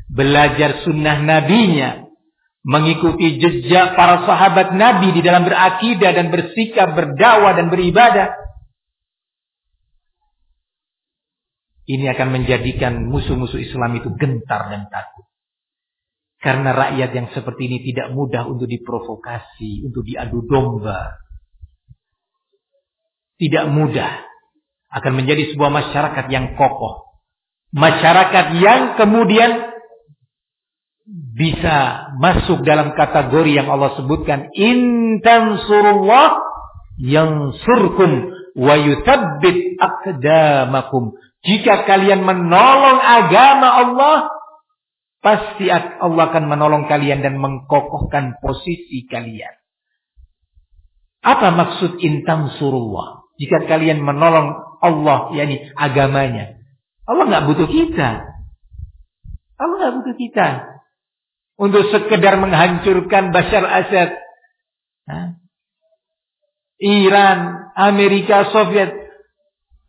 belajar sunnah nabinya, mengikuti jejak para sahabat nabi di dalam berakidah dan bersikap, berdakwah dan beribadah. Ini akan menjadikan musuh-musuh Islam itu gentar dan takut. Karena rakyat yang seperti ini tidak mudah untuk diprovokasi, untuk diadu domba. Tidak mudah. Akan menjadi sebuah masyarakat yang kokoh. Masyarakat yang kemudian bisa masuk dalam kategori yang Allah sebutkan intan surullah yang surkum wa yuthabbit aqdamakum jika kalian menolong agama Allah pasti Allah akan menolong kalian dan mengkokohkan posisi kalian apa maksud intan surullah jika kalian menolong Allah yakni agamanya Allah nggak butuh kita Allah nggak butuh kita untuk sekedar menghancurkan Bashar Assad. Iran, Amerika, Soviet.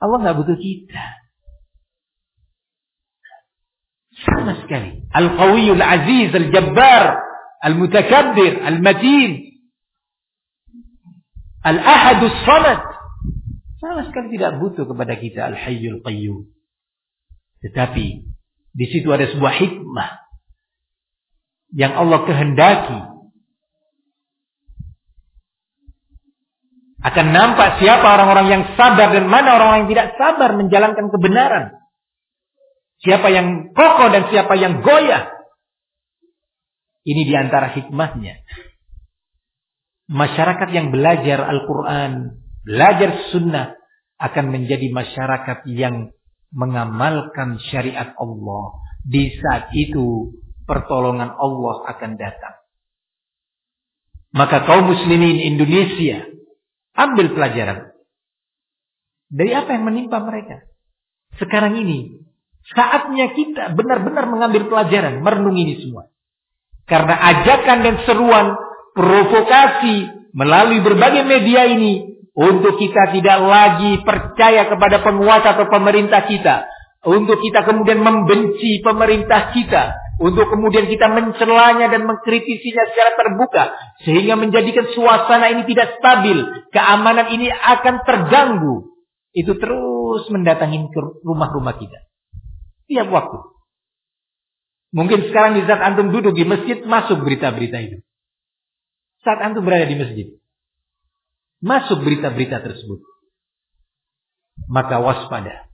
Allah nggak butuh kita. Sama sekali. Al-Qawiyul Aziz, Al-Jabbar, Al-Mutakabbir, Al-Matin. Al-Ahadus Samad. Sama sekali tidak butuh kepada kita Al-Hayyul Qayyum. Tetapi di situ ada sebuah hikmah yang Allah kehendaki. Akan nampak siapa orang-orang yang sabar dan mana orang-orang yang tidak sabar menjalankan kebenaran. Siapa yang kokoh dan siapa yang goyah. Ini di antara hikmahnya. Masyarakat yang belajar Al-Quran, belajar sunnah, akan menjadi masyarakat yang mengamalkan syariat Allah. Di saat itu pertolongan Allah akan datang. Maka kaum muslimin Indonesia ambil pelajaran. Dari apa yang menimpa mereka. Sekarang ini saatnya kita benar-benar mengambil pelajaran, merenung ini semua. Karena ajakan dan seruan provokasi melalui berbagai media ini untuk kita tidak lagi percaya kepada penguasa atau pemerintah kita, untuk kita kemudian membenci pemerintah kita, untuk kemudian kita mencelanya dan mengkritisinya secara terbuka sehingga menjadikan suasana ini tidak stabil, keamanan ini akan terganggu. Itu terus mendatangi rumah-rumah kita. Tiap waktu. Mungkin sekarang di saat antum duduk di masjid masuk berita-berita itu. Saat antum berada di masjid. Masuk berita-berita tersebut. Maka waspada.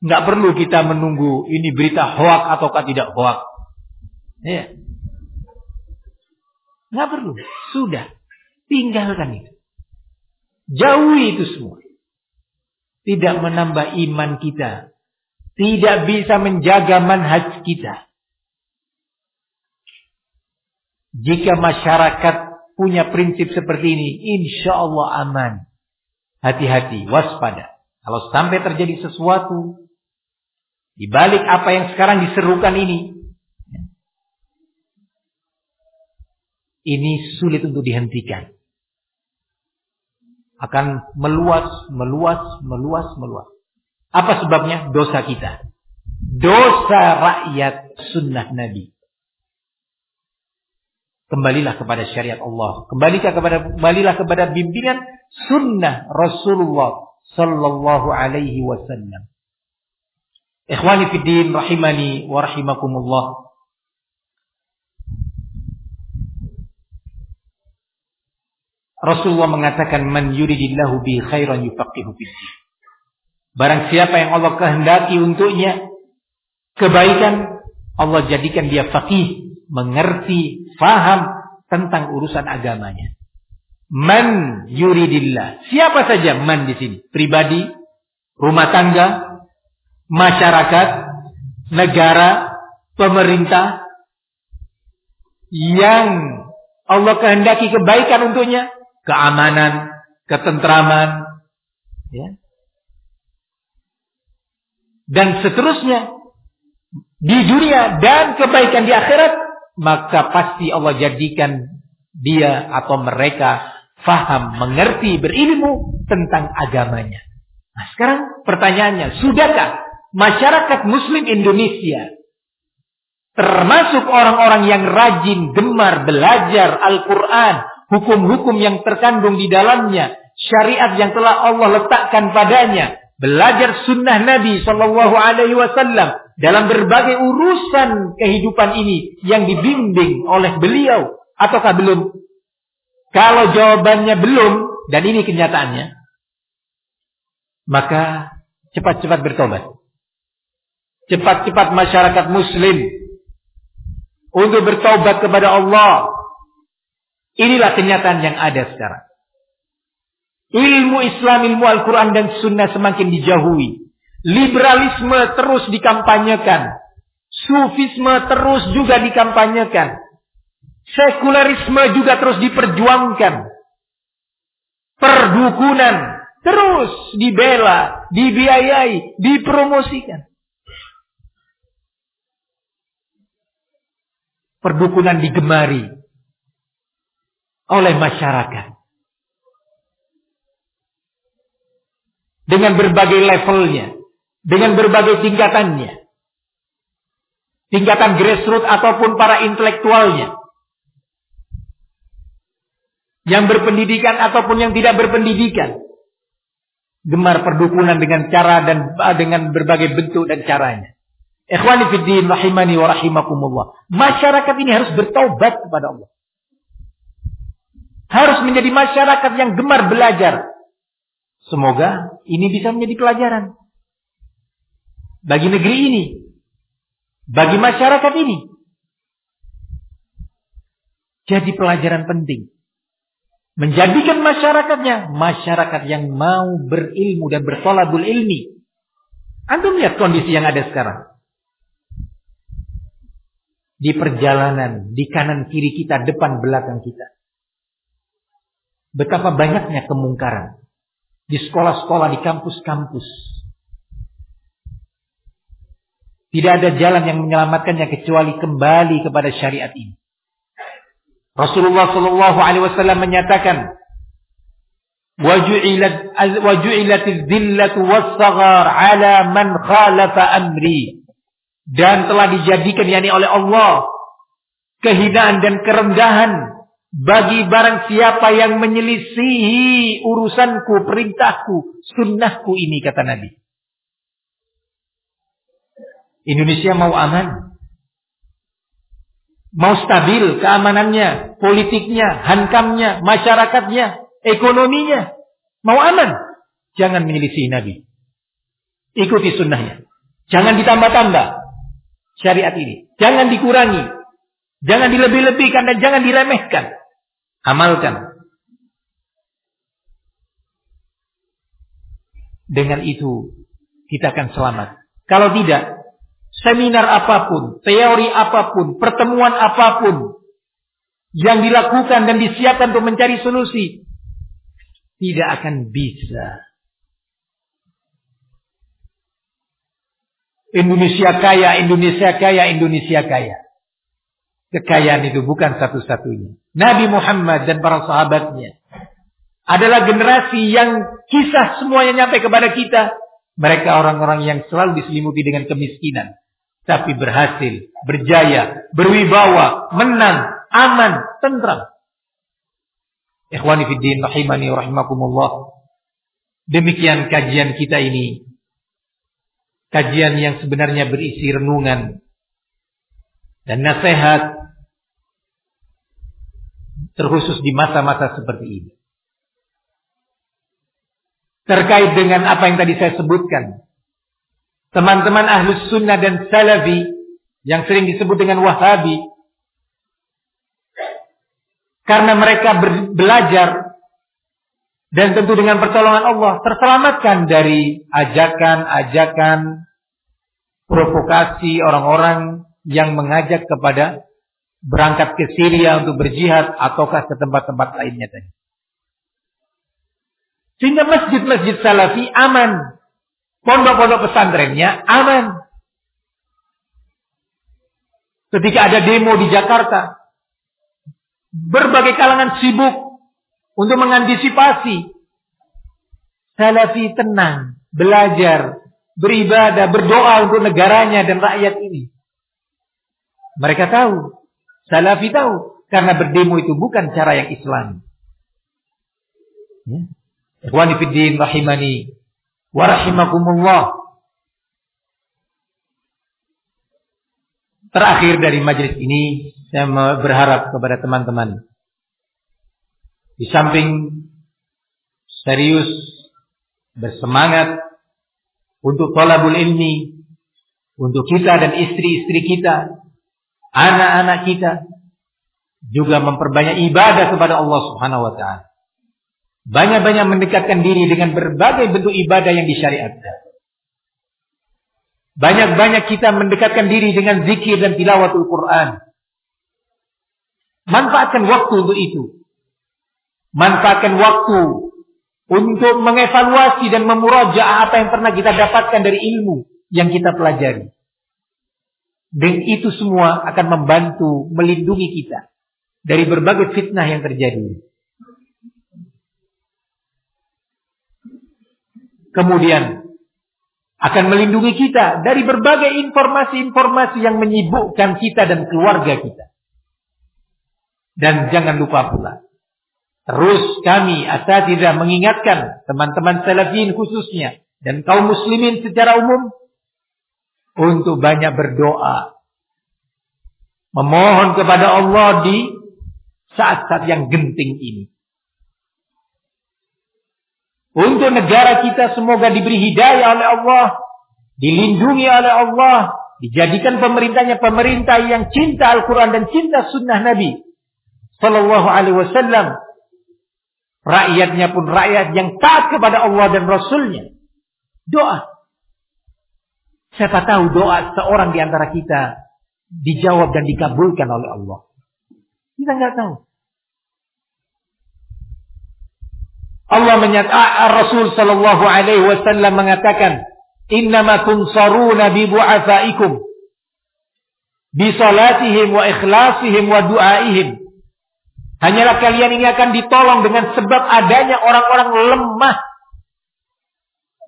Nggak perlu kita menunggu ini berita hoak ataukah tidak hoak. Ya. Nggak perlu. Sudah. Tinggalkan itu. Jauhi itu semua. Tidak menambah iman kita. Tidak bisa menjaga manhaj kita. Jika masyarakat punya prinsip seperti ini, insya Allah aman. Hati-hati, waspada. Kalau sampai terjadi sesuatu, di balik apa yang sekarang diserukan ini. Ini sulit untuk dihentikan. Akan meluas, meluas, meluas, meluas. Apa sebabnya? Dosa kita. Dosa rakyat sunnah Nabi. Kembalilah kepada syariat Allah. Kembalilah kepada kembalilah kepada bimbingan sunnah Rasulullah sallallahu alaihi wasallam. Ikhwani fiddin rahimani wa rahimakumullah. Rasulullah mengatakan man yuridillahu bi khairan yufaqihu fid Barang siapa yang Allah kehendaki untuknya kebaikan, Allah jadikan dia faqih, mengerti, faham tentang urusan agamanya. Man yuridillah. Siapa saja man di sini? Pribadi, rumah tangga, masyarakat, negara, pemerintah yang Allah kehendaki kebaikan untuknya, keamanan, ketentraman, ya. Dan seterusnya di dunia dan kebaikan di akhirat, maka pasti Allah jadikan dia atau mereka faham, mengerti, berilmu tentang agamanya. Nah, sekarang pertanyaannya, sudahkah masyarakat muslim Indonesia termasuk orang-orang yang rajin gemar belajar Al-Quran, hukum-hukum yang terkandung di dalamnya, syariat yang telah Allah letakkan padanya, belajar sunnah Nabi Shallallahu Alaihi Wasallam dalam berbagai urusan kehidupan ini yang dibimbing oleh beliau, ataukah belum? Kalau jawabannya belum, dan ini kenyataannya, maka cepat-cepat bertobat cepat-cepat masyarakat muslim untuk bertaubat kepada Allah. Inilah kenyataan yang ada sekarang. Ilmu Islam, ilmu Al-Quran dan Sunnah semakin dijauhi. Liberalisme terus dikampanyekan. Sufisme terus juga dikampanyekan. Sekularisme juga terus diperjuangkan. Perdukunan terus dibela, dibiayai, dipromosikan. perdukunan digemari oleh masyarakat. Dengan berbagai levelnya, dengan berbagai tingkatannya. Tingkatan grassroots ataupun para intelektualnya. Yang berpendidikan ataupun yang tidak berpendidikan. Gemar perdukunan dengan cara dan dengan berbagai bentuk dan caranya. Ikhwani fiddin rahimani wa rahimakumullah. Masyarakat ini harus bertaubat kepada Allah. Harus menjadi masyarakat yang gemar belajar. Semoga ini bisa menjadi pelajaran. Bagi negeri ini. Bagi masyarakat ini. Jadi pelajaran penting. Menjadikan masyarakatnya masyarakat yang mau berilmu dan bertolabul ilmi. Anda lihat kondisi yang ada sekarang di perjalanan, di kanan kiri kita, depan belakang kita. Betapa banyaknya kemungkaran. Di sekolah-sekolah, di kampus-kampus. Tidak ada jalan yang menyelamatkannya kecuali kembali kepada syariat ini. Rasulullah Shallallahu Alaihi Wasallam menyatakan, waju'ilat zillatu was-saghar ala man khalafa amri dan telah dijadikan yakni oleh Allah kehinaan dan kerendahan bagi barang siapa yang menyelisihi urusanku, perintahku, sunnahku ini kata Nabi. Indonesia mau aman. Mau stabil keamanannya, politiknya, hankamnya, masyarakatnya, ekonominya. Mau aman. Jangan menyelisih Nabi. Ikuti sunnahnya. Jangan ditambah-tambah syariat ini. Jangan dikurangi. Jangan dilebih-lebihkan dan jangan diremehkan. Amalkan. Dengan itu kita akan selamat. Kalau tidak, seminar apa pun, teori apa pun, pertemuan apa pun yang dilakukan dan disiapkan untuk mencari solusi tidak akan bisa. Indonesia kaya, Indonesia kaya, Indonesia kaya. Kekayaan itu bukan satu-satunya. Nabi Muhammad dan para sahabatnya adalah generasi yang kisah semuanya nyampe kepada kita. Mereka orang-orang yang selalu diselimuti dengan kemiskinan. Tapi berhasil, berjaya, berwibawa, menang, aman, tentram. Ikhwani fiddin rahimani rahimakumullah. Demikian kajian kita ini. Kajian yang sebenarnya berisi renungan dan nasihat terkhusus di masa-masa seperti ini. Terkait dengan apa yang tadi saya sebutkan. Teman-teman ahlus sunnah dan salafi yang sering disebut dengan wahabi karena mereka belajar dan tentu dengan pertolongan Allah terselamatkan dari ajakan-ajakan provokasi orang-orang yang mengajak kepada berangkat ke Syria untuk berjihad ataukah ke tempat-tempat lainnya tadi. Sehingga masjid-masjid salafi aman. Pondok-pondok pesantrennya aman. Ketika ada demo di Jakarta, Berbagai kalangan sibuk untuk mengantisipasi. Salafi tenang, belajar, beribadah, berdoa untuk negaranya dan rakyat ini. Mereka tahu, Salafi tahu, karena berdemo itu bukan cara yang Islam. Ya. Rahimani wa rahimakumullah. Terakhir dari majelis ini saya berharap kepada teman-teman di samping serius bersemangat untuk tolabul ilmi untuk kita dan istri-istri kita anak-anak kita juga memperbanyak ibadah kepada Allah Subhanahu wa taala banyak-banyak mendekatkan diri dengan berbagai bentuk ibadah yang disyariatkan banyak-banyak kita mendekatkan diri dengan zikir dan tilawatul Quran Manfaatkan waktu untuk itu. Manfaatkan waktu untuk mengevaluasi dan memurajaah apa yang pernah kita dapatkan dari ilmu yang kita pelajari. Dan itu semua akan membantu melindungi kita dari berbagai fitnah yang terjadi. Kemudian akan melindungi kita dari berbagai informasi-informasi yang menyibukkan kita dan keluarga kita. Dan jangan lupa pula. Terus kami asatidah mengingatkan teman-teman salafin khususnya. Dan kaum muslimin secara umum. Untuk banyak berdoa. Memohon kepada Allah di saat-saat yang genting ini. Untuk negara kita semoga diberi hidayah oleh Allah. Dilindungi oleh Allah. Dijadikan pemerintahnya pemerintah yang cinta Al-Quran dan cinta sunnah Nabi. Sallallahu Alaihi Wasallam. Rakyatnya pun rakyat yang taat kepada Allah dan Rasulnya. Doa. Siapa tahu doa seorang di antara kita dijawab dan dikabulkan oleh Allah. Kita nggak tahu. Allah menyatakan Rasul sallallahu alaihi wasallam mengatakan, "Innama tunsaruna bi bu'afaikum bi salatihim wa ikhlasihim wa du'aihim." Hanyalah kalian ini akan ditolong dengan sebab adanya orang-orang lemah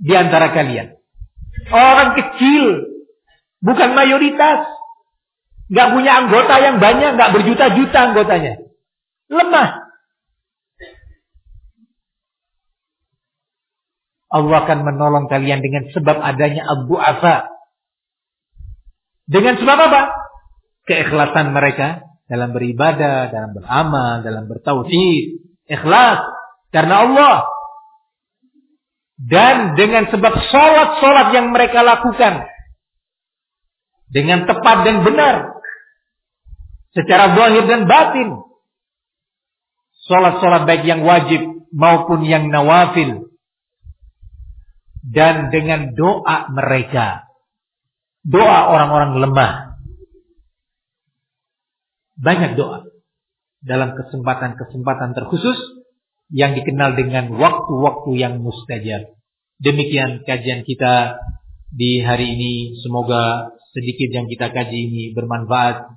di antara kalian. Orang kecil Bukan mayoritas. Gak punya anggota yang banyak, gak berjuta-juta anggotanya. Lemah. Allah akan menolong kalian dengan sebab adanya Abu Asa. Dengan sebab apa? Keikhlasan mereka dalam beribadah, dalam beramal, dalam bertauhid. Ikhlas karena Allah. Dan dengan sebab sholat-sholat yang mereka lakukan. Dengan tepat dan benar. Secara zahir dan batin. Sholat-sholat baik yang wajib maupun yang nawafil dan dengan doa mereka. Doa orang-orang lemah. Banyak doa. Dalam kesempatan-kesempatan terkhusus yang dikenal dengan waktu-waktu yang mustajab. Demikian kajian kita di hari ini. Semoga sedikit yang kita kaji ini bermanfaat.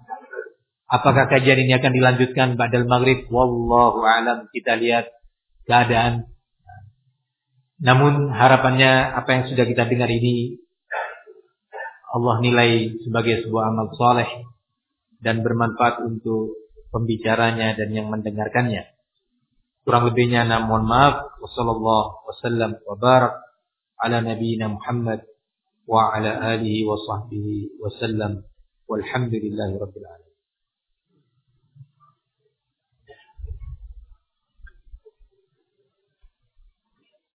Apakah kajian ini akan dilanjutkan badal maghrib? Wallahu alam. Kita lihat keadaan namun harapannya apa yang sudah kita dengar ini Allah nilai sebagai sebuah amal soleh dan bermanfaat untuk pembicaranya dan yang mendengarkannya. Kurang lebihnya nah mohon maaf. Wassalamualaikum wasallam wa barak ala nabiyyina Muhammad wa ala alihi wa sahbihi wasallam. Walhamdulillahi rabbil alamin.